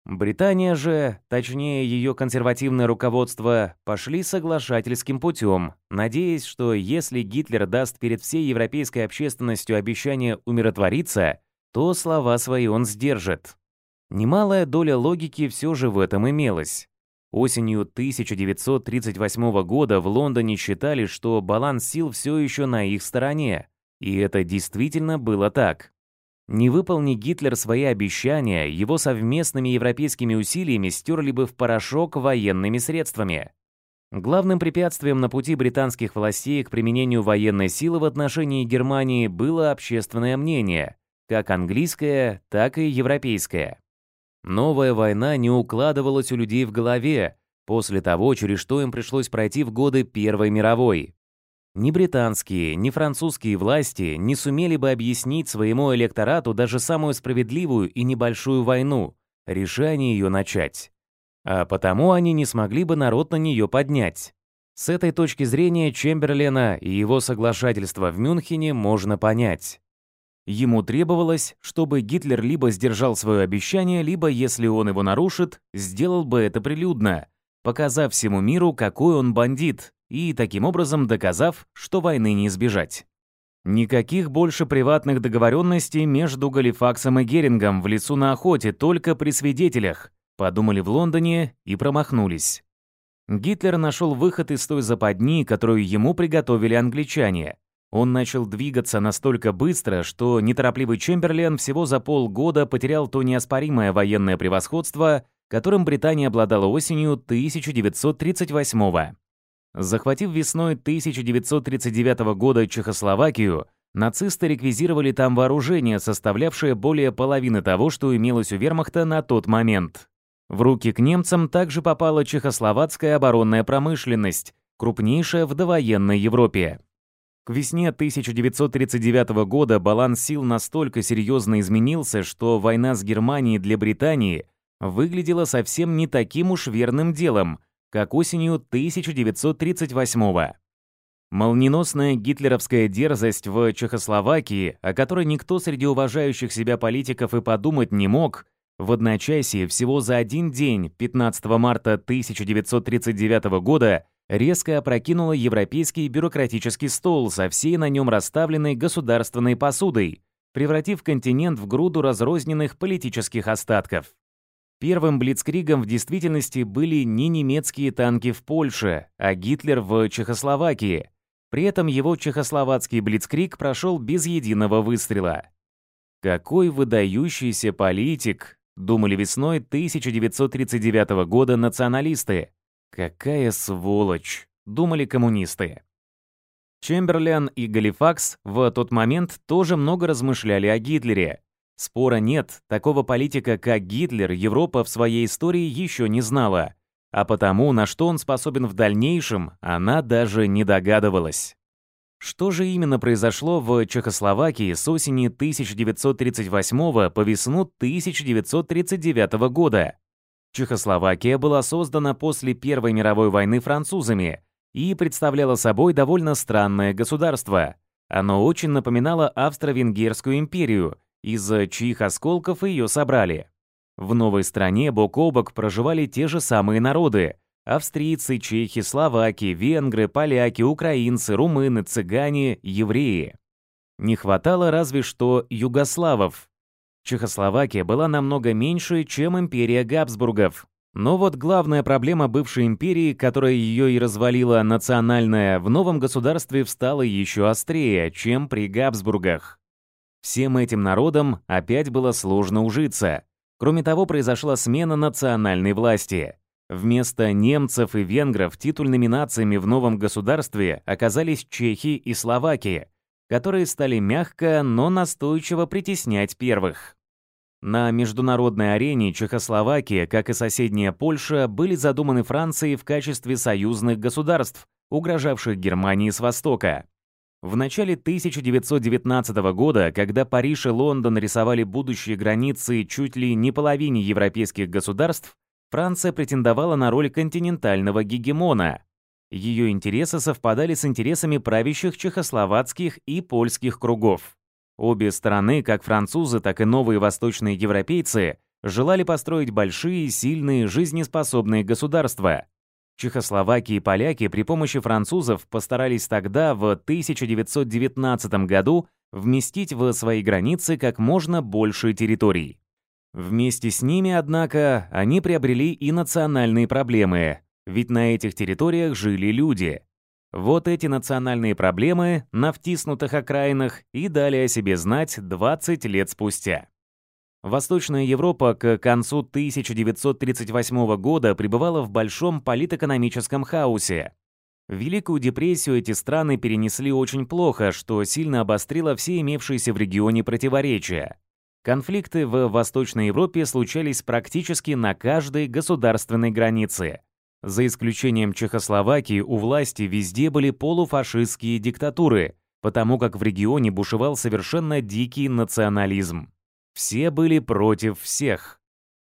Британия же, точнее ее консервативное руководство, пошли соглашательским путем, надеясь, что если Гитлер даст перед всей европейской общественностью обещание умиротвориться, то слова свои он сдержит. Немалая доля логики все же в этом имелась. Осенью 1938 года в Лондоне считали, что баланс сил все еще на их стороне, и это действительно было так. Не выполни Гитлер свои обещания, его совместными европейскими усилиями стерли бы в порошок военными средствами. Главным препятствием на пути британских властей к применению военной силы в отношении Германии было общественное мнение, как английское, так и европейское. Новая война не укладывалась у людей в голове после того, через что им пришлось пройти в годы Первой мировой. Ни британские, ни французские власти не сумели бы объяснить своему электорату даже самую справедливую и небольшую войну, решение ее начать. А потому они не смогли бы народ на нее поднять. С этой точки зрения Чемберлена и его соглашательство в Мюнхене можно понять. Ему требовалось, чтобы Гитлер либо сдержал свое обещание, либо, если он его нарушит, сделал бы это прилюдно, показав всему миру, какой он бандит, и таким образом доказав, что войны не избежать. Никаких больше приватных договоренностей между Галифаксом и Герингом в лицу на охоте только при свидетелях, подумали в Лондоне и промахнулись. Гитлер нашел выход из той западни, которую ему приготовили англичане. Он начал двигаться настолько быстро, что неторопливый Чемберлен всего за полгода потерял то неоспоримое военное превосходство, которым Британия обладала осенью 1938 года. Захватив весной 1939 года Чехословакию, нацисты реквизировали там вооружение, составлявшее более половины того, что имелось у вермахта на тот момент. В руки к немцам также попала чехословацкая оборонная промышленность, крупнейшая в довоенной Европе. К весне 1939 года баланс сил настолько серьезно изменился, что война с Германией для Британии выглядела совсем не таким уж верным делом, как осенью 1938-го. Молниеносная гитлеровская дерзость в Чехословакии, о которой никто среди уважающих себя политиков и подумать не мог, в одночасье всего за один день, 15 марта 1939 года, резко опрокинула европейский бюрократический стол со всей на нем расставленной государственной посудой, превратив континент в груду разрозненных политических остатков. Первым блицкригом в действительности были не немецкие танки в Польше, а Гитлер в Чехословакии. При этом его чехословацкий блицкриг прошел без единого выстрела. Какой выдающийся политик, думали весной 1939 года националисты. Какая сволочь, думали коммунисты. Чемберлен и Галифакс в тот момент тоже много размышляли о Гитлере. Спора нет, такого политика, как Гитлер, Европа в своей истории еще не знала, а потому, на что он способен в дальнейшем, она даже не догадывалась. Что же именно произошло в Чехословакии с осени 1938 по весну 1939 года? Чехословакия была создана после Первой мировой войны французами и представляла собой довольно странное государство. Оно очень напоминало Австро-Венгерскую империю – из чьих осколков ее собрали. В новой стране бок о бок проживали те же самые народы – австрийцы, чехи, словаки, венгры, поляки, украинцы, румыны, цыгане, евреи. Не хватало разве что югославов. Чехословакия была намного меньше, чем империя Габсбургов. Но вот главная проблема бывшей империи, которая ее и развалила национальная, в новом государстве встала еще острее, чем при Габсбургах. Всем этим народам опять было сложно ужиться. Кроме того, произошла смена национальной власти. Вместо немцев и венгров титульными нациями в новом государстве оказались чехи и словаки, которые стали мягко, но настойчиво притеснять первых. На международной арене Чехословакия, как и соседняя Польша, были задуманы Францией в качестве союзных государств, угрожавших Германии с востока. В начале 1919 года, когда Париж и Лондон рисовали будущие границы чуть ли не половине европейских государств, Франция претендовала на роль континентального гегемона. Ее интересы совпадали с интересами правящих чехословацких и польских кругов. Обе страны, как французы, так и новые восточные европейцы, желали построить большие, сильные, жизнеспособные государства – Чехословаки и поляки при помощи французов постарались тогда, в 1919 году, вместить в свои границы как можно больше территорий. Вместе с ними, однако, они приобрели и национальные проблемы, ведь на этих территориях жили люди. Вот эти национальные проблемы на втиснутых окраинах и дали о себе знать 20 лет спустя. Восточная Европа к концу 1938 года пребывала в большом политэкономическом хаосе. Великую депрессию эти страны перенесли очень плохо, что сильно обострило все имевшиеся в регионе противоречия. Конфликты в Восточной Европе случались практически на каждой государственной границе. За исключением Чехословакии у власти везде были полуфашистские диктатуры, потому как в регионе бушевал совершенно дикий национализм. Все были против всех.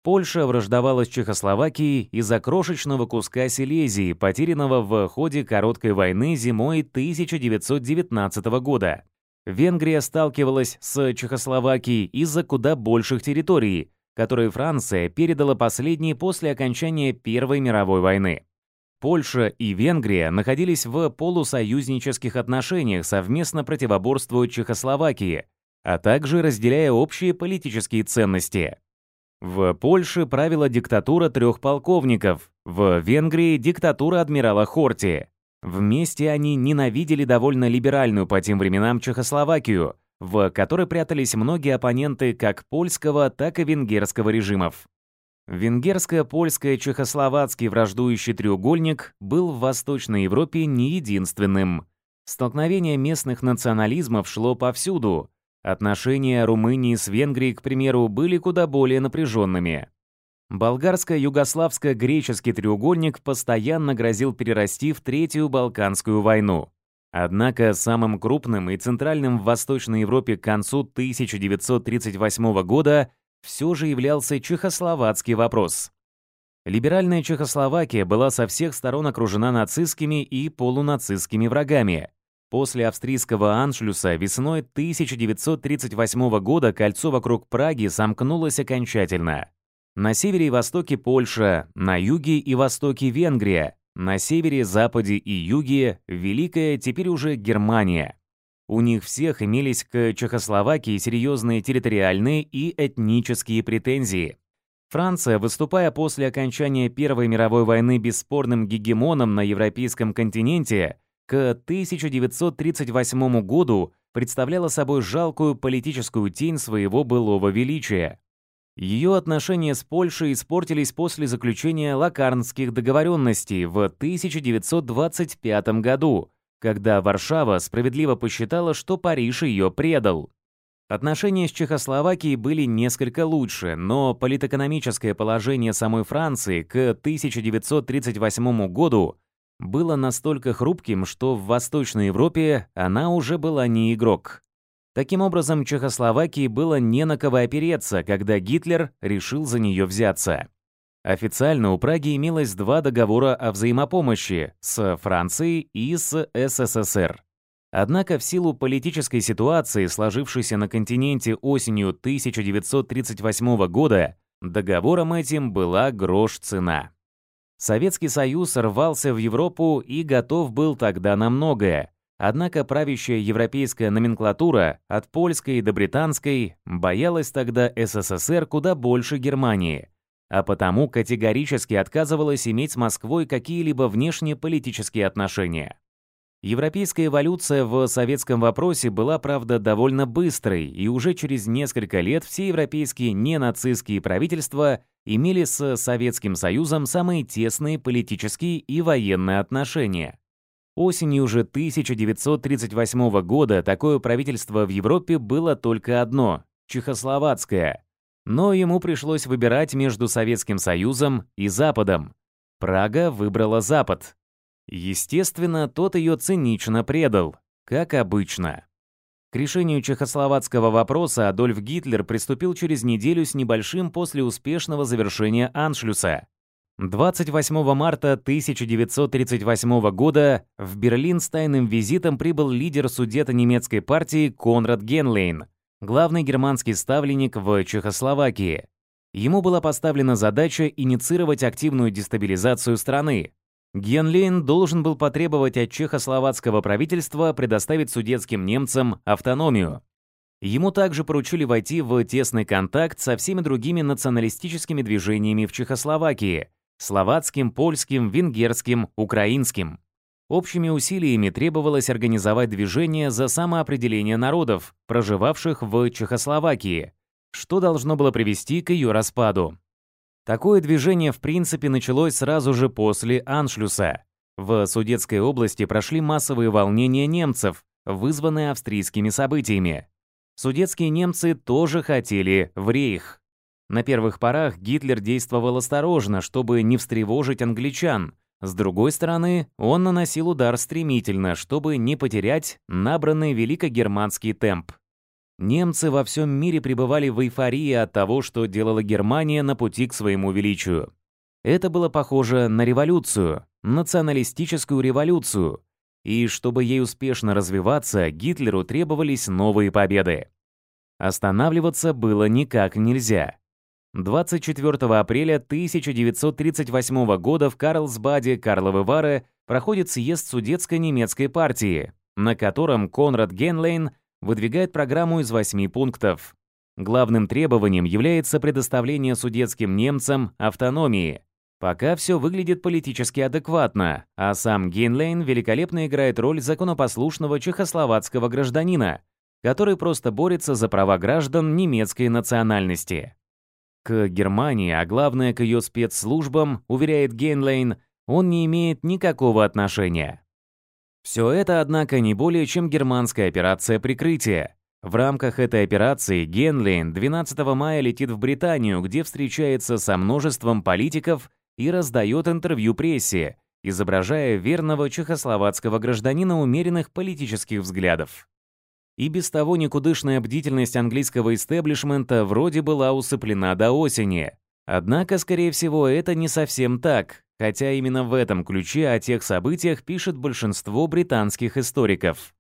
Польша враждовала с Чехословакией из-за крошечного куска Силезии, потерянного в ходе короткой войны зимой 1919 года. Венгрия сталкивалась с Чехословакией из-за куда больших территорий, которые Франция передала последней после окончания Первой мировой войны. Польша и Венгрия находились в полусоюзнических отношениях, совместно противоборствуя Чехословакии – а также разделяя общие политические ценности. В Польше правила диктатура трех полковников, в Венгрии диктатура адмирала Хорти. Вместе они ненавидели довольно либеральную по тем временам Чехословакию, в которой прятались многие оппоненты как польского, так и венгерского режимов. Венгерско-польско-чехословацкий враждующий треугольник был в Восточной Европе не единственным. Столкновение местных национализмов шло повсюду, Отношения Румынии с Венгрией, к примеру, были куда более напряженными. Болгарско-югославско-греческий треугольник постоянно грозил перерасти в Третью Балканскую войну. Однако самым крупным и центральным в Восточной Европе к концу 1938 года все же являлся чехословацкий вопрос. Либеральная Чехословакия была со всех сторон окружена нацистскими и полунацистскими врагами. После австрийского аншлюса весной 1938 года кольцо вокруг Праги сомкнулось окончательно. На севере и востоке Польша, на юге и востоке Венгрия, на севере, западе и юге Великая, теперь уже Германия. У них всех имелись к Чехословакии серьезные территориальные и этнические претензии. Франция, выступая после окончания Первой мировой войны бесспорным гегемоном на европейском континенте, к 1938 году представляла собой жалкую политическую тень своего былого величия. Ее отношения с Польшей испортились после заключения Лакарнских договоренностей в 1925 году, когда Варшава справедливо посчитала, что Париж ее предал. Отношения с Чехословакией были несколько лучше, но политэкономическое положение самой Франции к 1938 году было настолько хрупким, что в Восточной Европе она уже была не игрок. Таким образом, Чехословакии было не на кого опереться, когда Гитлер решил за нее взяться. Официально у Праги имелось два договора о взаимопомощи с Францией и с СССР. Однако в силу политической ситуации, сложившейся на континенте осенью 1938 года, договором этим была грош цена. Советский Союз рвался в Европу и готов был тогда на многое. Однако правящая европейская номенклатура от польской до британской боялась тогда СССР куда больше Германии, а потому категорически отказывалась иметь с Москвой какие-либо внешнеполитические отношения. Европейская эволюция в советском вопросе была, правда, довольно быстрой, и уже через несколько лет все европейские ненацистские правительства имели с Советским Союзом самые тесные политические и военные отношения. Осенью уже 1938 года такое правительство в Европе было только одно – чехословацкое. Но ему пришлось выбирать между Советским Союзом и Западом. Прага выбрала Запад, Естественно, тот ее цинично предал, как обычно. К решению чехословацкого вопроса Адольф Гитлер приступил через неделю с небольшим после успешного завершения аншлюса. 28 марта 1938 года в Берлин с тайным визитом прибыл лидер судето-немецкой партии Конрад Генлейн, главный германский ставленник в Чехословакии. Ему была поставлена задача инициировать активную дестабилизацию страны, Генлейн должен был потребовать от чехословацкого правительства предоставить судетским немцам автономию. Ему также поручили войти в тесный контакт со всеми другими националистическими движениями в Чехословакии – словацким, польским, венгерским, украинским. Общими усилиями требовалось организовать движение за самоопределение народов, проживавших в Чехословакии, что должно было привести к ее распаду. Такое движение, в принципе, началось сразу же после аншлюса. В Судетской области прошли массовые волнения немцев, вызванные австрийскими событиями. Судетские немцы тоже хотели в рейх. На первых порах Гитлер действовал осторожно, чтобы не встревожить англичан. С другой стороны, он наносил удар стремительно, чтобы не потерять набранный великогерманский темп немцы во всем мире пребывали в эйфории от того, что делала Германия на пути к своему величию. Это было похоже на революцию, националистическую революцию. И чтобы ей успешно развиваться, Гитлеру требовались новые победы. Останавливаться было никак нельзя. 24 апреля 1938 года в Карлсбаде Карловы Вары проходит съезд Судетско-немецкой партии, на котором Конрад Генлейн выдвигает программу из восьми пунктов. Главным требованием является предоставление судетским немцам автономии. Пока все выглядит политически адекватно, а сам Гейнлейн великолепно играет роль законопослушного чехословацкого гражданина, который просто борется за права граждан немецкой национальности. К Германии, а главное к ее спецслужбам, уверяет Гейнлейн, он не имеет никакого отношения. Все это, однако, не более чем германская операция прикрытия. В рамках этой операции Генлейн 12 мая летит в Британию, где встречается со множеством политиков и раздает интервью прессе, изображая верного чехословацкого гражданина умеренных политических взглядов. И без того никудышная бдительность английского истеблишмента вроде была усыплена до осени. Однако, скорее всего, это не совсем так, Хотя именно в этом ключе о тех событиях пишет большинство британских историков.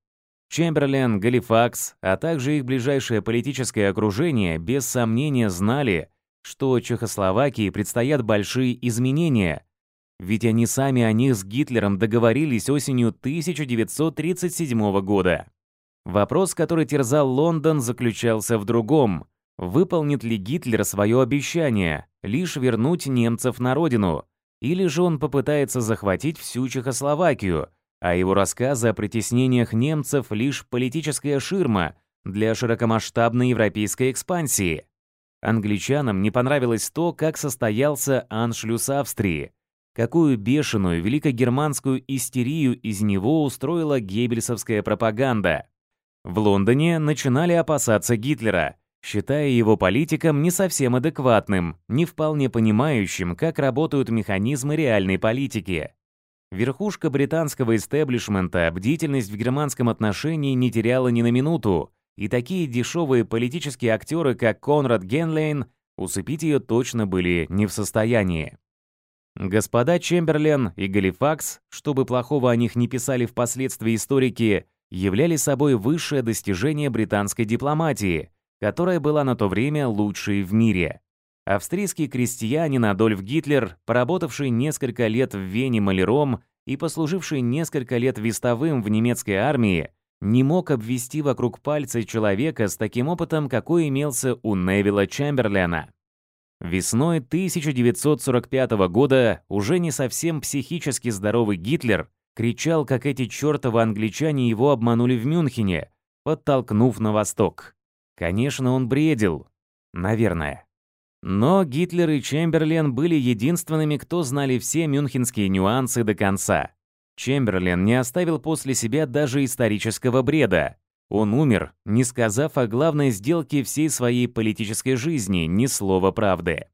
Чемберлен, Галифакс, а также их ближайшее политическое окружение без сомнения знали, что Чехословакии предстоят большие изменения, ведь они сами о них с Гитлером договорились осенью 1937 года. Вопрос, который терзал Лондон, заключался в другом. Выполнит ли Гитлер свое обещание лишь вернуть немцев на родину – или же он попытается захватить всю Чехословакию, а его рассказы о притеснениях немцев лишь политическая ширма для широкомасштабной европейской экспансии. Англичанам не понравилось то, как состоялся аншлюс Австрии, какую бешеную великогерманскую истерию из него устроила геббельсовская пропаганда. В Лондоне начинали опасаться Гитлера – считая его политиком не совсем адекватным, не вполне понимающим, как работают механизмы реальной политики. Верхушка британского истеблишмента бдительность в германском отношении не теряла ни на минуту, и такие дешевые политические актеры, как Конрад Генлейн, усыпить ее точно были не в состоянии. Господа Чемберлен и Галифакс, чтобы плохого о них не писали впоследствии историки, являли собой высшее достижение британской дипломатии – которая была на то время лучшей в мире. Австрийский крестьянин Адольф Гитлер, поработавший несколько лет в Вене маляром и послуживший несколько лет вестовым в немецкой армии, не мог обвести вокруг пальца человека с таким опытом, какой имелся у Невилла Чемберлена. Весной 1945 года уже не совсем психически здоровый Гитлер кричал, как эти чертовы англичане его обманули в Мюнхене, подтолкнув на восток. Конечно, он бредил. Наверное. Но Гитлер и Чемберлен были единственными, кто знали все мюнхенские нюансы до конца. Чемберлен не оставил после себя даже исторического бреда. Он умер, не сказав о главной сделке всей своей политической жизни ни слова правды.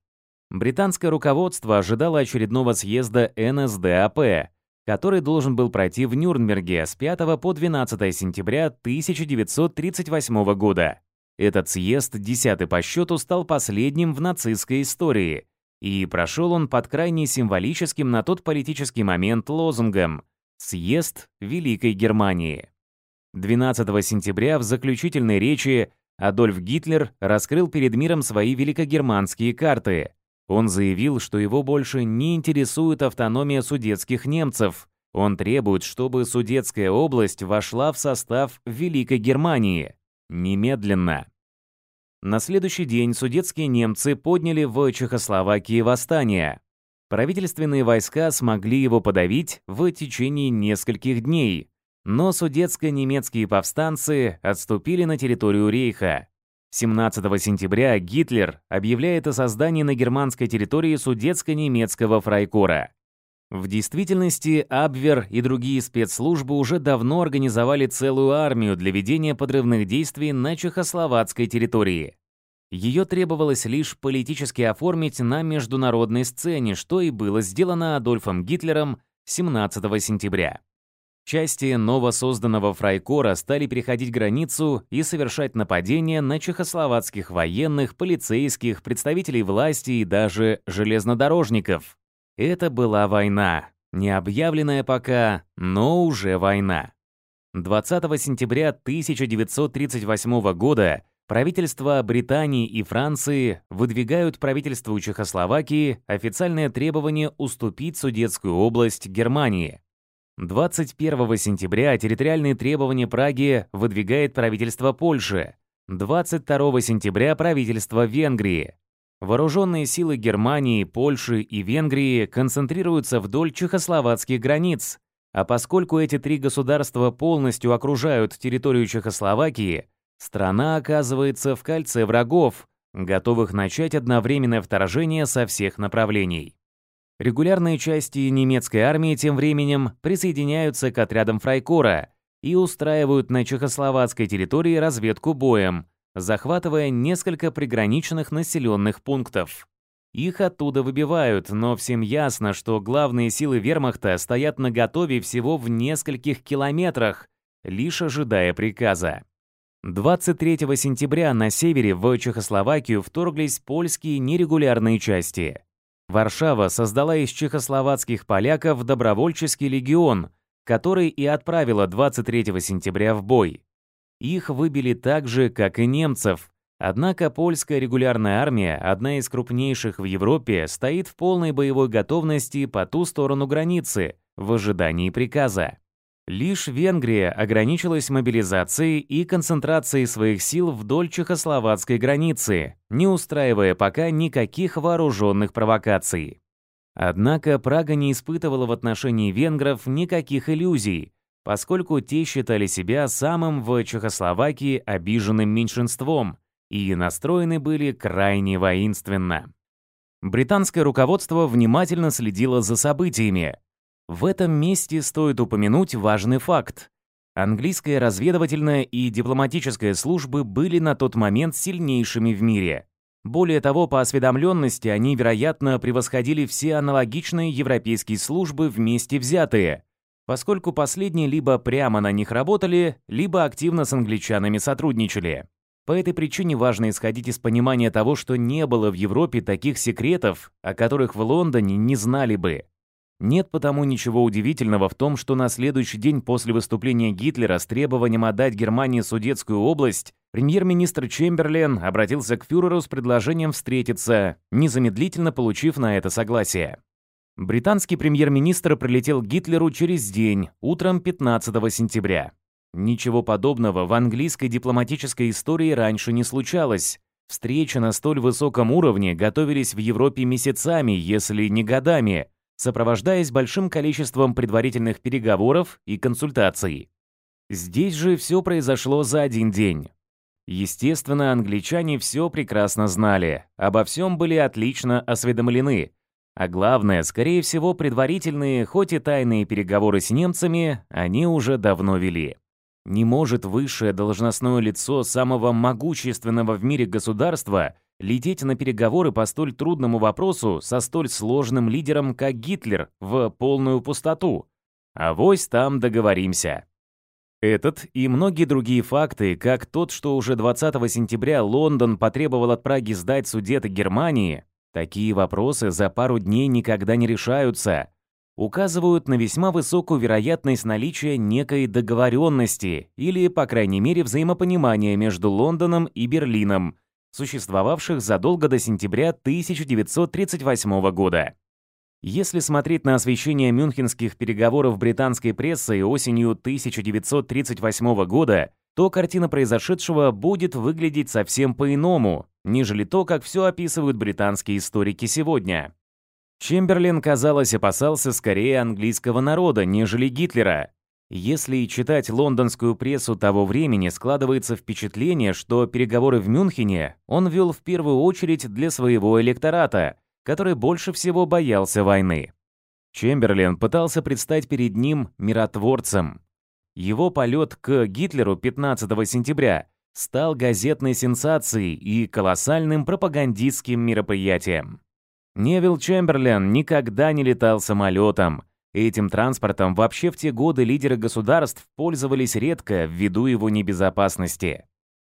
Британское руководство ожидало очередного съезда НСДАП, который должен был пройти в Нюрнберге с 5 по 12 сентября 1938 года. Этот съезд, десятый по счету, стал последним в нацистской истории, и прошел он под крайне символическим на тот политический момент лозунгом «Съезд Великой Германии». 12 сентября в заключительной речи Адольф Гитлер раскрыл перед миром свои великогерманские карты. Он заявил, что его больше не интересует автономия судетских немцев. Он требует, чтобы Судетская область вошла в состав Великой Германии немедленно. На следующий день судетские немцы подняли в Чехословакии восстание. Правительственные войска смогли его подавить в течение нескольких дней, но судетско-немецкие повстанцы отступили на территорию Рейха. 17 сентября Гитлер объявляет о создании на германской территории судетско-немецкого фрайкора. В действительности, Абвер и другие спецслужбы уже давно организовали целую армию для ведения подрывных действий на чехословацкой территории. Ее требовалось лишь политически оформить на международной сцене, что и было сделано Адольфом Гитлером 17 сентября. Части новосозданного фрайкора стали переходить границу и совершать нападения на чехословацких военных, полицейских, представителей власти и даже железнодорожников, это была война, не объявленная пока, но уже война. 20 сентября 1938 года правительства Британии и Франции выдвигают правительству Чехословакии официальное требование уступить Судетскую область Германии. 21 сентября территориальные требования Праги выдвигает правительство Польши. 22 сентября правительство Венгрии. Вооруженные силы Германии, Польши и Венгрии концентрируются вдоль чехословацких границ, а поскольку эти три государства полностью окружают территорию Чехословакии, страна оказывается в кольце врагов, готовых начать одновременное вторжение со всех направлений. Регулярные части немецкой армии тем временем присоединяются к отрядам Фрайкора и устраивают на чехословацкой территории разведку боем – захватывая несколько приграничных населенных пунктов. Их оттуда выбивают, но всем ясно, что главные силы вермахта стоят на готове всего в нескольких километрах, лишь ожидая приказа. 23 сентября на севере в Чехословакию вторглись польские нерегулярные части. Варшава создала из чехословацких поляков добровольческий легион, который и отправила 23 сентября в бой. Их выбили так же, как и немцев. Однако польская регулярная армия, одна из крупнейших в Европе, стоит в полной боевой готовности по ту сторону границы, в ожидании приказа. Лишь Венгрия ограничилась мобилизацией и концентрацией своих сил вдоль чехословацкой границы, не устраивая пока никаких вооруженных провокаций. Однако Прага не испытывала в отношении венгров никаких иллюзий поскольку те считали себя самым в Чехословакии обиженным меньшинством и настроены были крайне воинственно. Британское руководство внимательно следило за событиями. В этом месте стоит упомянуть важный факт. Английская разведывательная и дипломатическая службы были на тот момент сильнейшими в мире. Более того, по осведомленности они, вероятно, превосходили все аналогичные европейские службы вместе взятые – поскольку последние либо прямо на них работали, либо активно с англичанами сотрудничали. По этой причине важно исходить из понимания того, что не было в Европе таких секретов, о которых в Лондоне не знали бы. Нет потому ничего удивительного в том, что на следующий день после выступления Гитлера с требованием отдать Германии Судетскую область, премьер-министр Чемберлен обратился к фюреру с предложением встретиться, незамедлительно получив на это согласие. Британский премьер-министр прилетел к Гитлеру через день, утром 15 сентября. Ничего подобного в английской дипломатической истории раньше не случалось. Встречи на столь высоком уровне готовились в Европе месяцами, если не годами, сопровождаясь большим количеством предварительных переговоров и консультаций. Здесь же все произошло за один день. Естественно, англичане все прекрасно знали, обо всем были отлично осведомлены, а главное, скорее всего, предварительные, хоть и тайные переговоры с немцами они уже давно вели. Не может высшее должностное лицо самого могущественного в мире государства лететь на переговоры по столь трудному вопросу со столь сложным лидером, как Гитлер, в полную пустоту. А вось там договоримся. Этот и многие другие факты, как тот, что уже 20 сентября Лондон потребовал от Праги сдать Судеты Германии, Такие вопросы за пару дней никогда не решаются, указывают на весьма высокую вероятность наличия некой договоренности или, по крайней мере, взаимопонимания между Лондоном и Берлином, существовавших задолго до сентября 1938 года. Если смотреть на освещение мюнхенских переговоров британской прессы осенью 1938 года, то картина произошедшего будет выглядеть совсем по-иному, нежели то, как все описывают британские историки сегодня. Чемберлин, казалось, опасался скорее английского народа, нежели Гитлера. Если читать лондонскую прессу того времени, складывается впечатление, что переговоры в Мюнхене он вел в первую очередь для своего электората, который больше всего боялся войны. Чемберлин пытался предстать перед ним миротворцем. Его полет к Гитлеру 15 сентября – стал газетной сенсацией и колоссальным пропагандистским мероприятием. Невил Чемберлен никогда не летал самолетом. Этим транспортом вообще в те годы лидеры государств пользовались редко ввиду его небезопасности.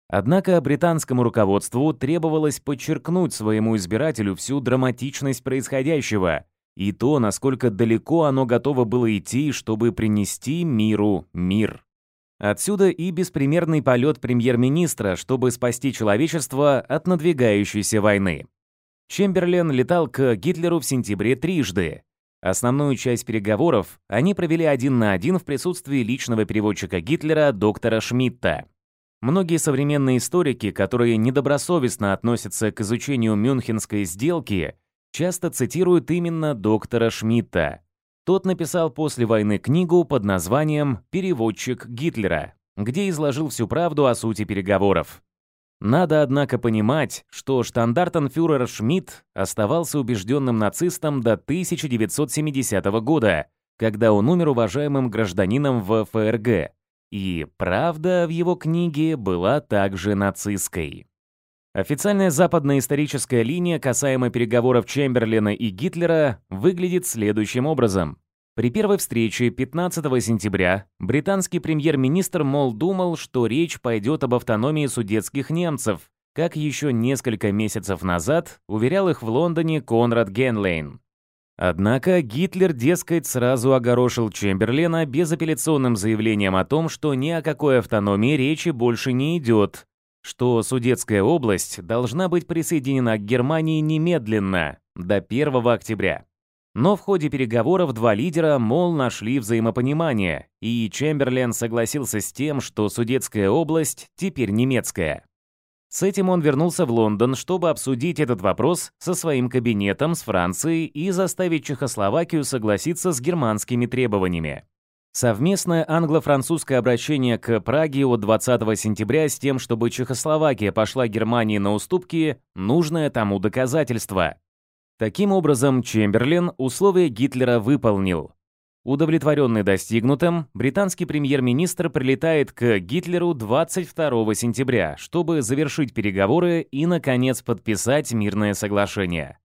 Однако британскому руководству требовалось подчеркнуть своему избирателю всю драматичность происходящего и то, насколько далеко оно готово было идти, чтобы принести миру мир. Отсюда и беспримерный полет премьер-министра, чтобы спасти человечество от надвигающейся войны. Чемберлен летал к Гитлеру в сентябре трижды. Основную часть переговоров они провели один на один в присутствии личного переводчика Гитлера доктора Шмидта. Многие современные историки, которые недобросовестно относятся к изучению Мюнхенской сделки, часто цитируют именно доктора Шмидта. Тот написал после войны книгу под названием «Переводчик Гитлера», где изложил всю правду о сути переговоров. Надо, однако, понимать, что штандартенфюрер Шмидт оставался убежденным нацистом до 1970 года, когда он умер уважаемым гражданином в ФРГ. И правда в его книге была также нацистской. Официальная западная историческая линия касаемая переговоров Чемберлина и Гитлера выглядит следующим образом. При первой встрече 15 сентября британский премьер-министр, мол, думал, что речь пойдет об автономии судетских немцев, как еще несколько месяцев назад уверял их в Лондоне Конрад Генлейн. Однако Гитлер, дескать, сразу огорошил Чемберлена безапелляционным заявлением о том, что ни о какой автономии речи больше не идет, что Судетская область должна быть присоединена к Германии немедленно, до 1 октября. Но в ходе переговоров два лидера, мол, нашли взаимопонимание, и Чемберлен согласился с тем, что Судетская область теперь немецкая. С этим он вернулся в Лондон, чтобы обсудить этот вопрос со своим кабинетом с Францией и заставить Чехословакию согласиться с германскими требованиями. Совместное англо-французское обращение к Праге от 20 сентября с тем, чтобы Чехословакия пошла Германии на уступки, нужное тому доказательство. Таким образом, Чемберлен условия Гитлера выполнил. Удовлетворенный достигнутым, британский премьер-министр прилетает к Гитлеру 22 сентября, чтобы завершить переговоры и, наконец, подписать мирное соглашение.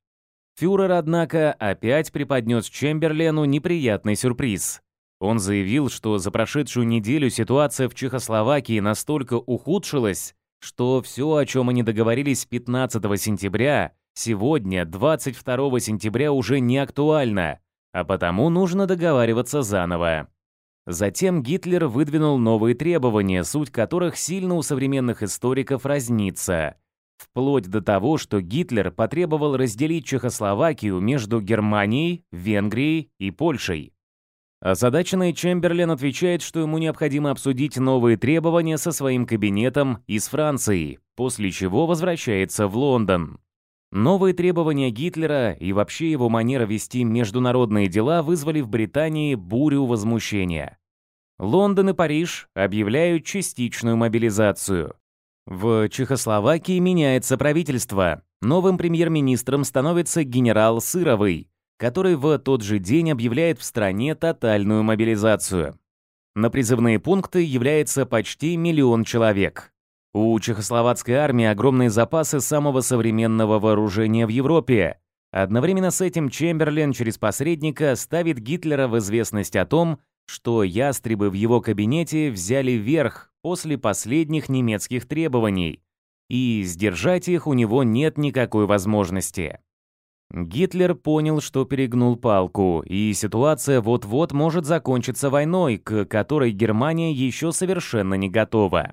Фюрер, однако, опять преподнес Чемберлену неприятный сюрприз. Он заявил, что за прошедшую неделю ситуация в Чехословакии настолько ухудшилась, что все, о чем они договорились 15 сентября, сегодня, 22 сентября, уже не актуально, а потому нужно договариваться заново. Затем Гитлер выдвинул новые требования, суть которых сильно у современных историков разнится. Вплоть до того, что Гитлер потребовал разделить Чехословакию между Германией, Венгрией и Польшей. Озадаченный Чемберлен отвечает, что ему необходимо обсудить новые требования со своим кабинетом из Франции, после чего возвращается в Лондон. Новые требования Гитлера и вообще его манера вести международные дела вызвали в Британии бурю возмущения. Лондон и Париж объявляют частичную мобилизацию. В Чехословакии меняется правительство. Новым премьер-министром становится генерал Сыровый который в тот же день объявляет в стране тотальную мобилизацию. На призывные пункты является почти миллион человек. У чехословацкой армии огромные запасы самого современного вооружения в Европе. Одновременно с этим Чемберлен через посредника ставит Гитлера в известность о том, что ястребы в его кабинете взяли верх после последних немецких требований, и сдержать их у него нет никакой возможности. Гитлер понял, что перегнул палку, и ситуация вот-вот может закончиться войной, к которой Германия еще совершенно не готова.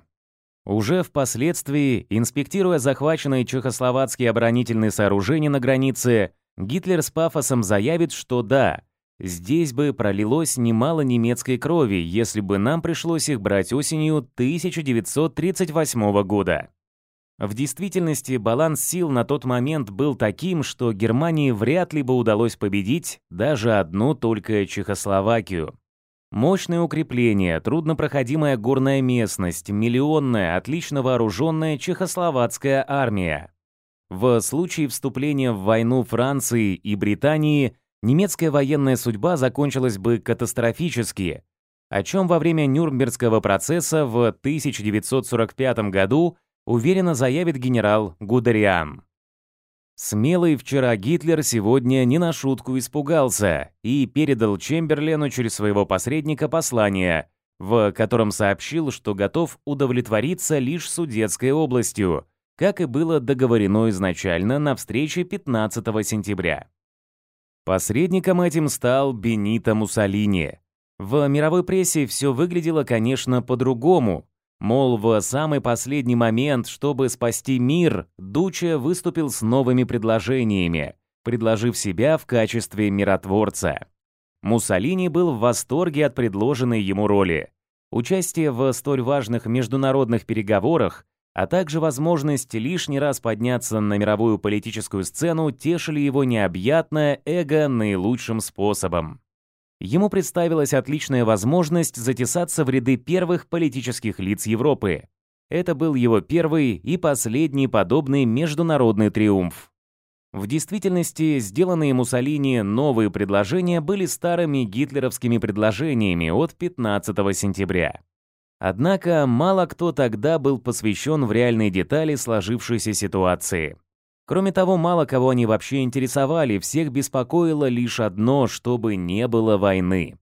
Уже впоследствии, инспектируя захваченные чехословацкие оборонительные сооружения на границе, Гитлер с пафосом заявит, что да, здесь бы пролилось немало немецкой крови, если бы нам пришлось их брать осенью 1938 года. В действительности баланс сил на тот момент был таким, что Германии вряд ли бы удалось победить даже одну только Чехословакию. Мощное укрепление, труднопроходимая горная местность, миллионная, отлично вооруженная чехословацкая армия. В случае вступления в войну Франции и Британии немецкая военная судьба закончилась бы катастрофически, о чем во время Нюрнбергского процесса в 1945 году уверенно заявит генерал Гудериан. Смелый вчера Гитлер сегодня не на шутку испугался и передал Чемберлену через своего посредника послание, в котором сообщил, что готов удовлетвориться лишь Судетской областью, как и было договорено изначально на встрече 15 сентября. Посредником этим стал Бенито Муссолини. В мировой прессе все выглядело, конечно, по-другому, Мол, в самый последний момент, чтобы спасти мир, Дуче выступил с новыми предложениями, предложив себя в качестве миротворца. Муссолини был в восторге от предложенной ему роли. Участие в столь важных международных переговорах, а также возможность лишний раз подняться на мировую политическую сцену тешили его необъятное эго наилучшим способом ему представилась отличная возможность затесаться в ряды первых политических лиц Европы. Это был его первый и последний подобный международный триумф. В действительности, сделанные Муссолини новые предложения были старыми гитлеровскими предложениями от 15 сентября. Однако мало кто тогда был посвящен в реальные детали сложившейся ситуации. Кроме того, мало кого они вообще интересовали, всех беспокоило лишь одно, чтобы не было войны.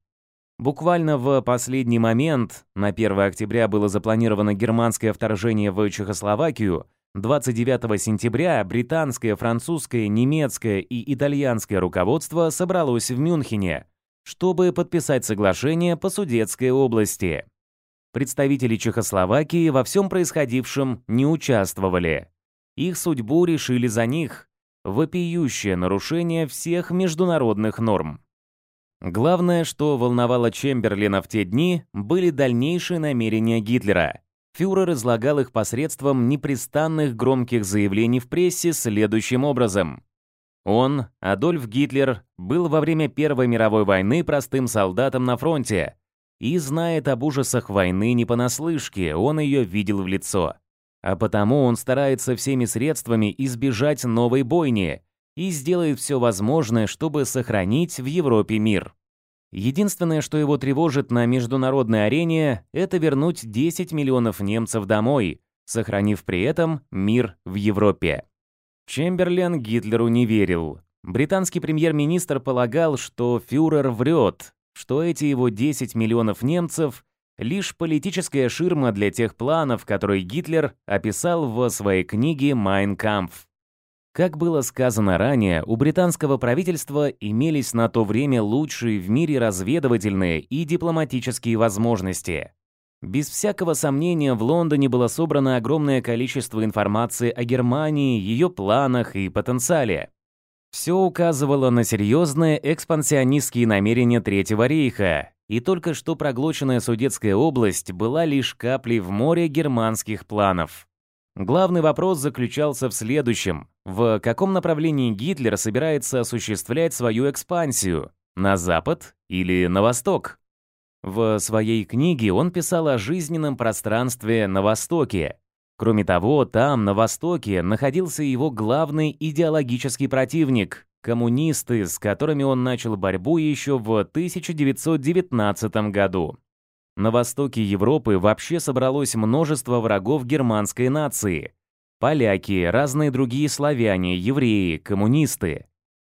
Буквально в последний момент, на 1 октября было запланировано германское вторжение в Чехословакию, 29 сентября британское, французское, немецкое и итальянское руководство собралось в Мюнхене, чтобы подписать соглашение по Судетской области. Представители Чехословакии во всем происходившем не участвовали. Их судьбу решили за них. Вопиющее нарушение всех международных норм. Главное, что волновало Чемберлина в те дни, были дальнейшие намерения Гитлера. Фюрер излагал их посредством непрестанных громких заявлений в прессе следующим образом. Он, Адольф Гитлер, был во время Первой мировой войны простым солдатом на фронте и знает об ужасах войны не понаслышке, он ее видел в лицо. А потому он старается всеми средствами избежать новой бойни и сделает все возможное, чтобы сохранить в Европе мир. Единственное, что его тревожит на международной арене, это вернуть 10 миллионов немцев домой, сохранив при этом мир в Европе. Чемберлен Гитлеру не верил. Британский премьер-министр полагал, что фюрер врет, что эти его 10 миллионов немцев лишь политическая ширма для тех планов, которые Гитлер описал в своей книге «Майн Кампф». Как было сказано ранее, у британского правительства имелись на то время лучшие в мире разведывательные и дипломатические возможности. Без всякого сомнения, в Лондоне было собрано огромное количество информации о Германии, ее планах и потенциале. Все указывало на серьезные экспансионистские намерения Третьего рейха, и только что проглоченная Судетская область была лишь каплей в море германских планов. Главный вопрос заключался в следующем. В каком направлении Гитлер собирается осуществлять свою экспансию? На запад или на восток? В своей книге он писал о жизненном пространстве на Востоке. Кроме того, там, на Востоке, находился его главный идеологический противник коммунисты, с которыми он начал борьбу еще в 1919 году. На востоке Европы вообще собралось множество врагов германской нации. Поляки, разные другие славяне, евреи, коммунисты.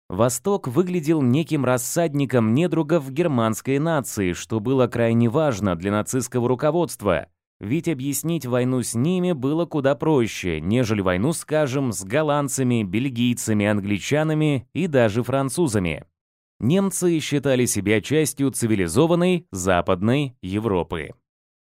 Восток выглядел неким рассадником недругов германской нации, что было крайне важно для нацистского руководства, ведь объяснить войну с ними было куда проще, нежели войну, скажем, с голландцами, бельгийцами, англичанами и даже французами. Немцы считали себя частью цивилизованной Западной Европы.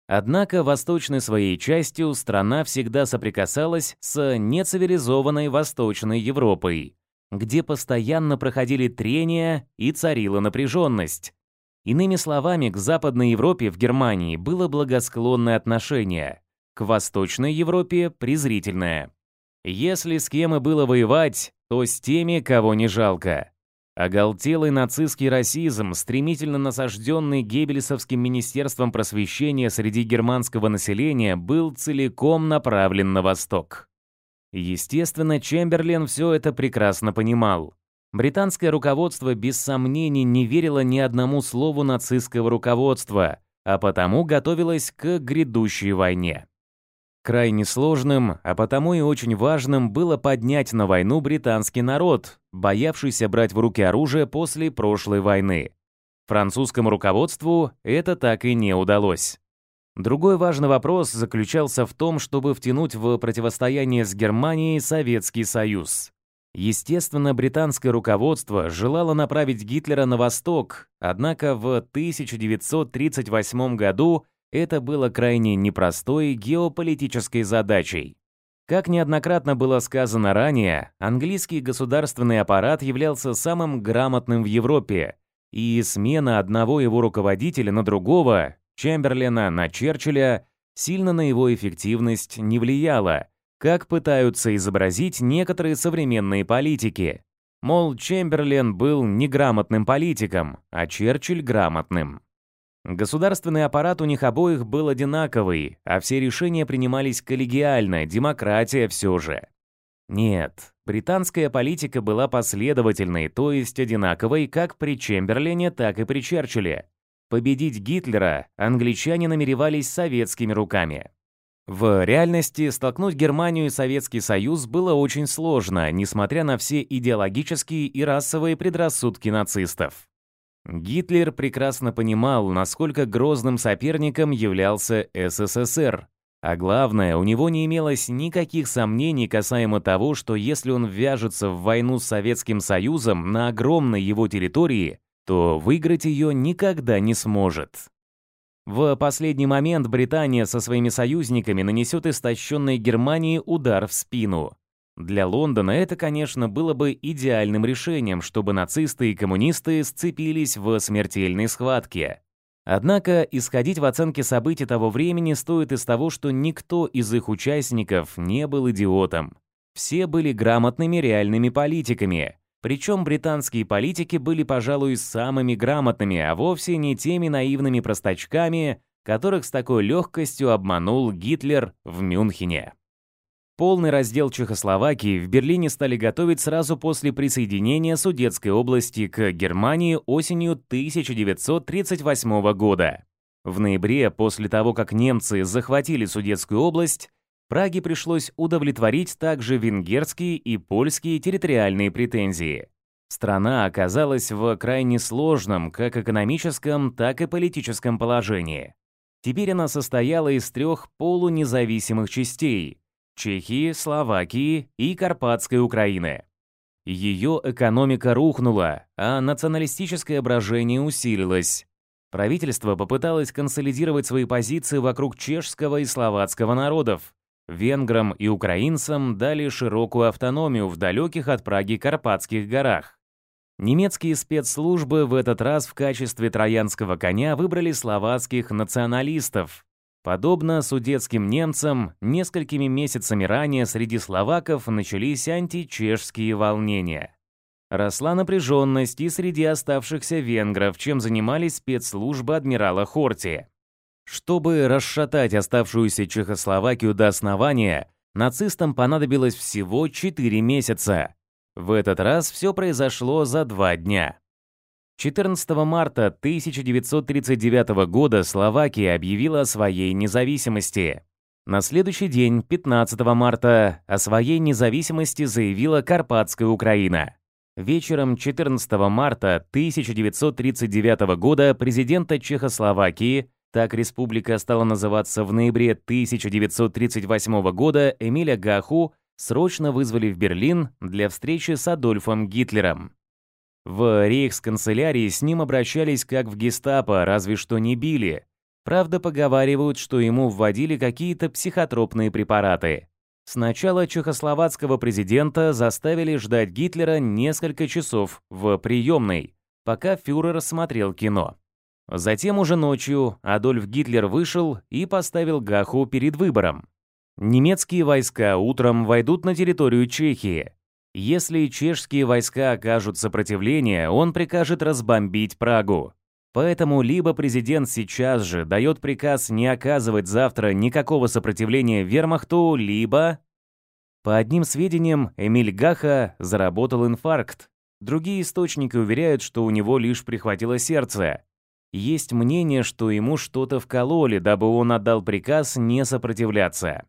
Однако восточной своей частью страна всегда соприкасалась с нецивилизованной Восточной Европой, где постоянно проходили трения и царила напряженность, Иными словами, к Западной Европе в Германии было благосклонное отношение, к Восточной Европе – презрительное. Если с кем и было воевать, то с теми, кого не жалко. Оголтелый нацистский расизм, стремительно насажденный Геббельсовским министерством просвещения среди германского населения, был целиком направлен на восток. Естественно, Чемберлен все это прекрасно понимал. Британское руководство без сомнений не верило ни одному слову нацистского руководства, а потому готовилось к грядущей войне. Крайне сложным, а потому и очень важным было поднять на войну британский народ, боявшийся брать в руки оружие после прошлой войны. Французскому руководству это так и не удалось. Другой важный вопрос заключался в том, чтобы втянуть в противостояние с Германией Советский Союз. Естественно, британское руководство желало направить Гитлера на восток, однако в 1938 году это было крайне непростой геополитической задачей. Как неоднократно было сказано ранее, английский государственный аппарат являлся самым грамотным в Европе, и смена одного его руководителя на другого, Чемберлена на Черчилля, сильно на его эффективность не влияла – как пытаются изобразить некоторые современные политики. Мол, Чемберлен был неграмотным политиком, а Черчилль – грамотным. Государственный аппарат у них обоих был одинаковый, а все решения принимались коллегиально, демократия все же. Нет, британская политика была последовательной, то есть одинаковой как при Чемберлене, так и при Черчилле. Победить Гитлера англичане намеревались советскими руками. В реальности столкнуть Германию и Советский Союз было очень сложно, несмотря на все идеологические и расовые предрассудки нацистов. Гитлер прекрасно понимал, насколько грозным соперником являлся СССР. А главное, у него не имелось никаких сомнений касаемо того, что если он ввяжется в войну с Советским Союзом на огромной его территории, то выиграть ее никогда не сможет. В последний момент Британия со своими союзниками нанесет истощенной Германии удар в спину. Для Лондона это, конечно, было бы идеальным решением, чтобы нацисты и коммунисты сцепились в смертельной схватке. Однако исходить в оценке событий того времени стоит из того, что никто из их участников не был идиотом. Все были грамотными реальными политиками. Причем британские политики были, пожалуй, самыми грамотными, а вовсе не теми наивными простачками, которых с такой легкостью обманул Гитлер в Мюнхене. Полный раздел Чехословакии в Берлине стали готовить сразу после присоединения Судетской области к Германии осенью 1938 года. В ноябре, после того, как немцы захватили Судетскую область, Праге пришлось удовлетворить также венгерские и польские территориальные претензии. Страна оказалась в крайне сложном как экономическом, так и политическом положении. Теперь она состояла из трех полунезависимых частей – Чехии, Словакии и Карпатской Украины. Ее экономика рухнула, а националистическое брожение усилилось. Правительство попыталось консолидировать свои позиции вокруг чешского и словацкого народов, венграм и украинцам дали широкую автономию в далеких от Праги Карпатских горах. Немецкие спецслужбы в этот раз в качестве троянского коня выбрали словацких националистов. Подобно судетским немцам, несколькими месяцами ранее среди словаков начались античешские волнения. Росла напряженность и среди оставшихся венгров, чем занимались спецслужбы адмирала Хорти. Чтобы расшатать оставшуюся Чехословакию до основания, нацистам понадобилось всего 4 месяца. В этот раз все произошло за два дня. 14 марта 1939 года Словакия объявила о своей независимости. На следующий день, 15 марта, о своей независимости заявила Карпатская Украина. Вечером 14 марта 1939 года президента Чехословакии так республика стала называться в ноябре 1938 года, Эмиля Гаху срочно вызвали в Берлин для встречи с Адольфом Гитлером. В рейхсканцелярии с ним обращались как в гестапо, разве что не били. Правда, поговаривают, что ему вводили какие-то психотропные препараты. Сначала чехословацкого президента заставили ждать Гитлера несколько часов в приемной, пока фюрер смотрел кино. Затем уже ночью Адольф Гитлер вышел и поставил Гаху перед выбором. Немецкие войска утром войдут на территорию Чехии. Если чешские войска окажут сопротивление, он прикажет разбомбить Прагу. Поэтому либо президент сейчас же дает приказ не оказывать завтра никакого сопротивления вермахту, либо... По одним сведениям, Эмиль Гаха заработал инфаркт. Другие источники уверяют, что у него лишь прихватило сердце. Есть мнение, что ему что-то вкололи, дабы он отдал приказ не сопротивляться.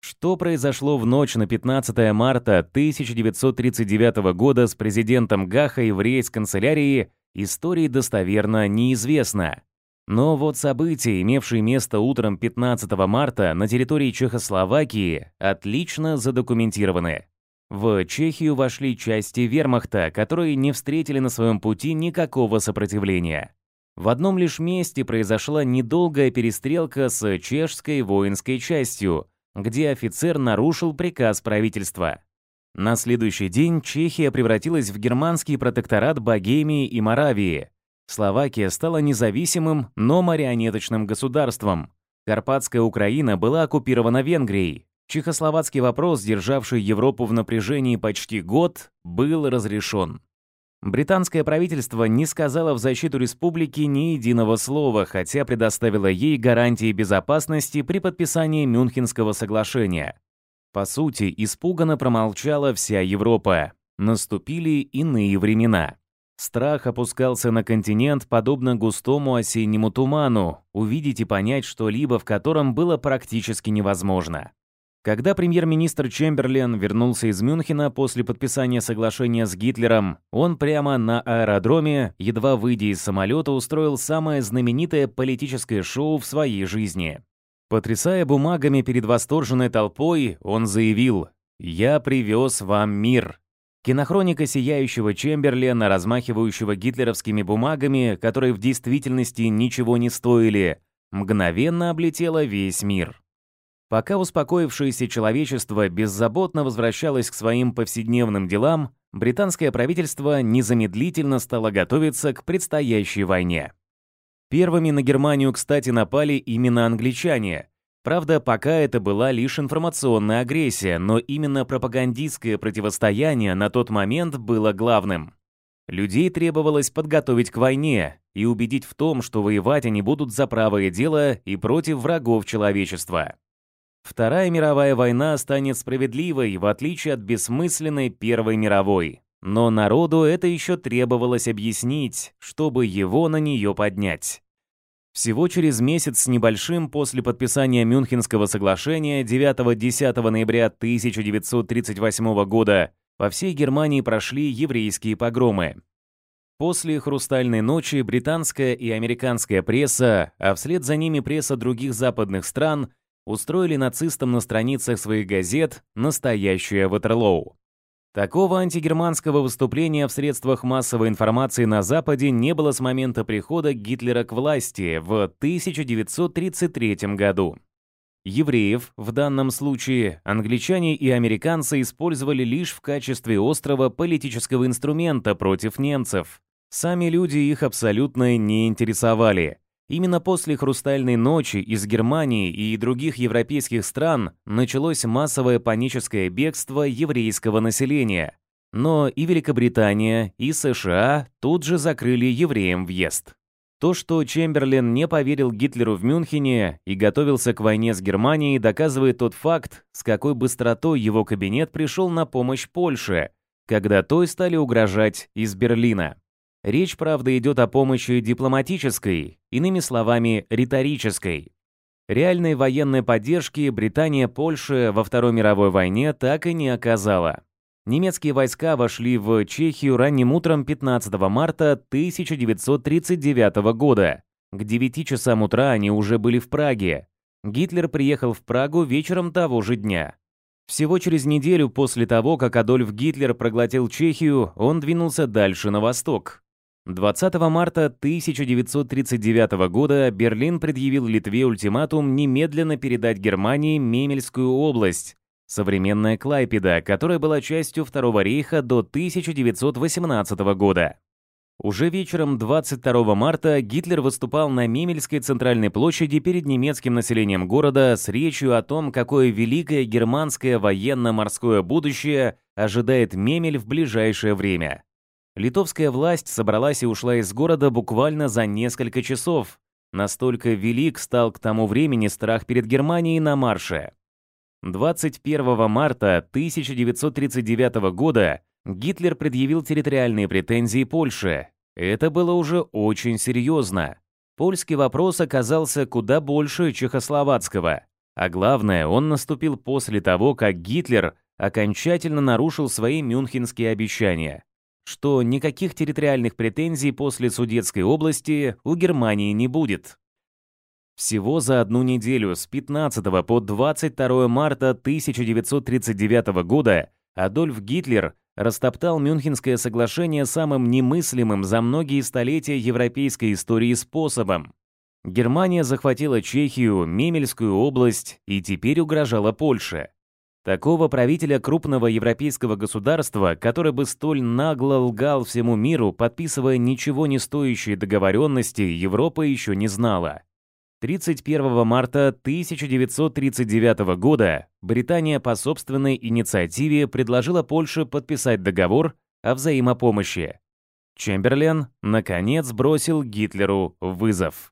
Что произошло в ночь на 15 марта 1939 года с президентом Гахой в рейс-канцелярии, истории достоверно неизвестно. Но вот события, имевшие место утром 15 марта на территории Чехословакии, отлично задокументированы. В Чехию вошли части вермахта, которые не встретили на своем пути никакого сопротивления. В одном лишь месте произошла недолгая перестрелка с чешской воинской частью, где офицер нарушил приказ правительства. На следующий день Чехия превратилась в германский протекторат Богемии и Моравии. Словакия стала независимым, но марионеточным государством. Карпатская Украина была оккупирована Венгрией. Чехословацкий вопрос, державший Европу в напряжении почти год, был разрешен. Британское правительство не сказало в защиту республики ни единого слова, хотя предоставило ей гарантии безопасности при подписании Мюнхенского соглашения. По сути, испуганно промолчала вся Европа. Наступили иные времена. Страх опускался на континент, подобно густому осеннему туману, увидеть и понять что-либо, в котором было практически невозможно. Когда премьер-министр Чемберлен вернулся из Мюнхена после подписания соглашения с Гитлером, он прямо на аэродроме, едва выйдя из самолета, устроил самое знаменитое политическое шоу в своей жизни. Потрясая бумагами перед восторженной толпой, он заявил «Я привез вам мир». Кинохроника сияющего Чемберлена, размахивающего гитлеровскими бумагами, которые в действительности ничего не стоили, мгновенно облетела весь мир. Пока успокоившееся человечество беззаботно возвращалось к своим повседневным делам, британское правительство незамедлительно стало готовиться к предстоящей войне. Первыми на Германию, кстати, напали именно англичане. Правда, пока это была лишь информационная агрессия, но именно пропагандистское противостояние на тот момент было главным. Людей требовалось подготовить к войне и убедить в том, что воевать они будут за правое дело и против врагов человечества. Вторая мировая война станет справедливой, в отличие от бессмысленной Первой мировой. Но народу это еще требовалось объяснить, чтобы его на нее поднять. Всего через месяц с небольшим после подписания Мюнхенского соглашения 9-10 ноября 1938 года по всей Германии прошли еврейские погромы. После «Хрустальной ночи» британская и американская пресса, а вслед за ними пресса других западных стран – устроили нацистам на страницах своих газет настоящее Ватерлоу. Такого антигерманского выступления в средствах массовой информации на Западе не было с момента прихода Гитлера к власти в 1933 году. Евреев, в данном случае англичане и американцы, использовали лишь в качестве острого политического инструмента против немцев. Сами люди их абсолютно не интересовали. Именно после «Хрустальной ночи» из Германии и других европейских стран началось массовое паническое бегство еврейского населения. Но и Великобритания, и США тут же закрыли евреям въезд. То, что Чемберлен не поверил Гитлеру в Мюнхене и готовился к войне с Германией, доказывает тот факт, с какой быстротой его кабинет пришел на помощь Польше, когда той стали угрожать из Берлина. Речь, правда, идет о помощи дипломатической, иными словами, риторической. Реальной военной поддержки Британия Польше во Второй мировой войне так и не оказала. Немецкие войска вошли в Чехию ранним утром 15 марта 1939 года. К 9 часам утра они уже были в Праге. Гитлер приехал в Прагу вечером того же дня. Всего через неделю после того, как Адольф Гитлер проглотил Чехию, он двинулся дальше на восток, 20 марта 1939 года Берлин предъявил Литве ультиматум немедленно передать Германии Мемельскую область, современная Клайпеда, которая была частью Второго рейха до 1918 года. Уже вечером 22 марта Гитлер выступал на Мемельской центральной площади перед немецким населением города с речью о том, какое великое германское военно-морское будущее ожидает Мемель в ближайшее время. Литовская власть собралась и ушла из города буквально за несколько часов. Настолько велик стал к тому времени страх перед Германией на марше. 21 марта 1939 года Гитлер предъявил территориальные претензии Польше. Это было уже очень серьезно. Польский вопрос оказался куда больше чехословацкого. А главное, он наступил после того, как Гитлер окончательно нарушил свои мюнхенские обещания что никаких территориальных претензий после Судетской области у Германии не будет. Всего за одну неделю с 15 по 22 марта 1939 года Адольф Гитлер растоптал Мюнхенское соглашение самым немыслимым за многие столетия европейской истории способом. Германия захватила Чехию, Мемельскую область и теперь угрожала Польше. Такого правителя крупного европейского государства, который бы столь нагло лгал всему миру, подписывая ничего не стоящие договоренности, Европа еще не знала. 31 марта 1939 года Британия по собственной инициативе предложила Польше подписать договор о взаимопомощи. Чемберлен, наконец, бросил Гитлеру вызов.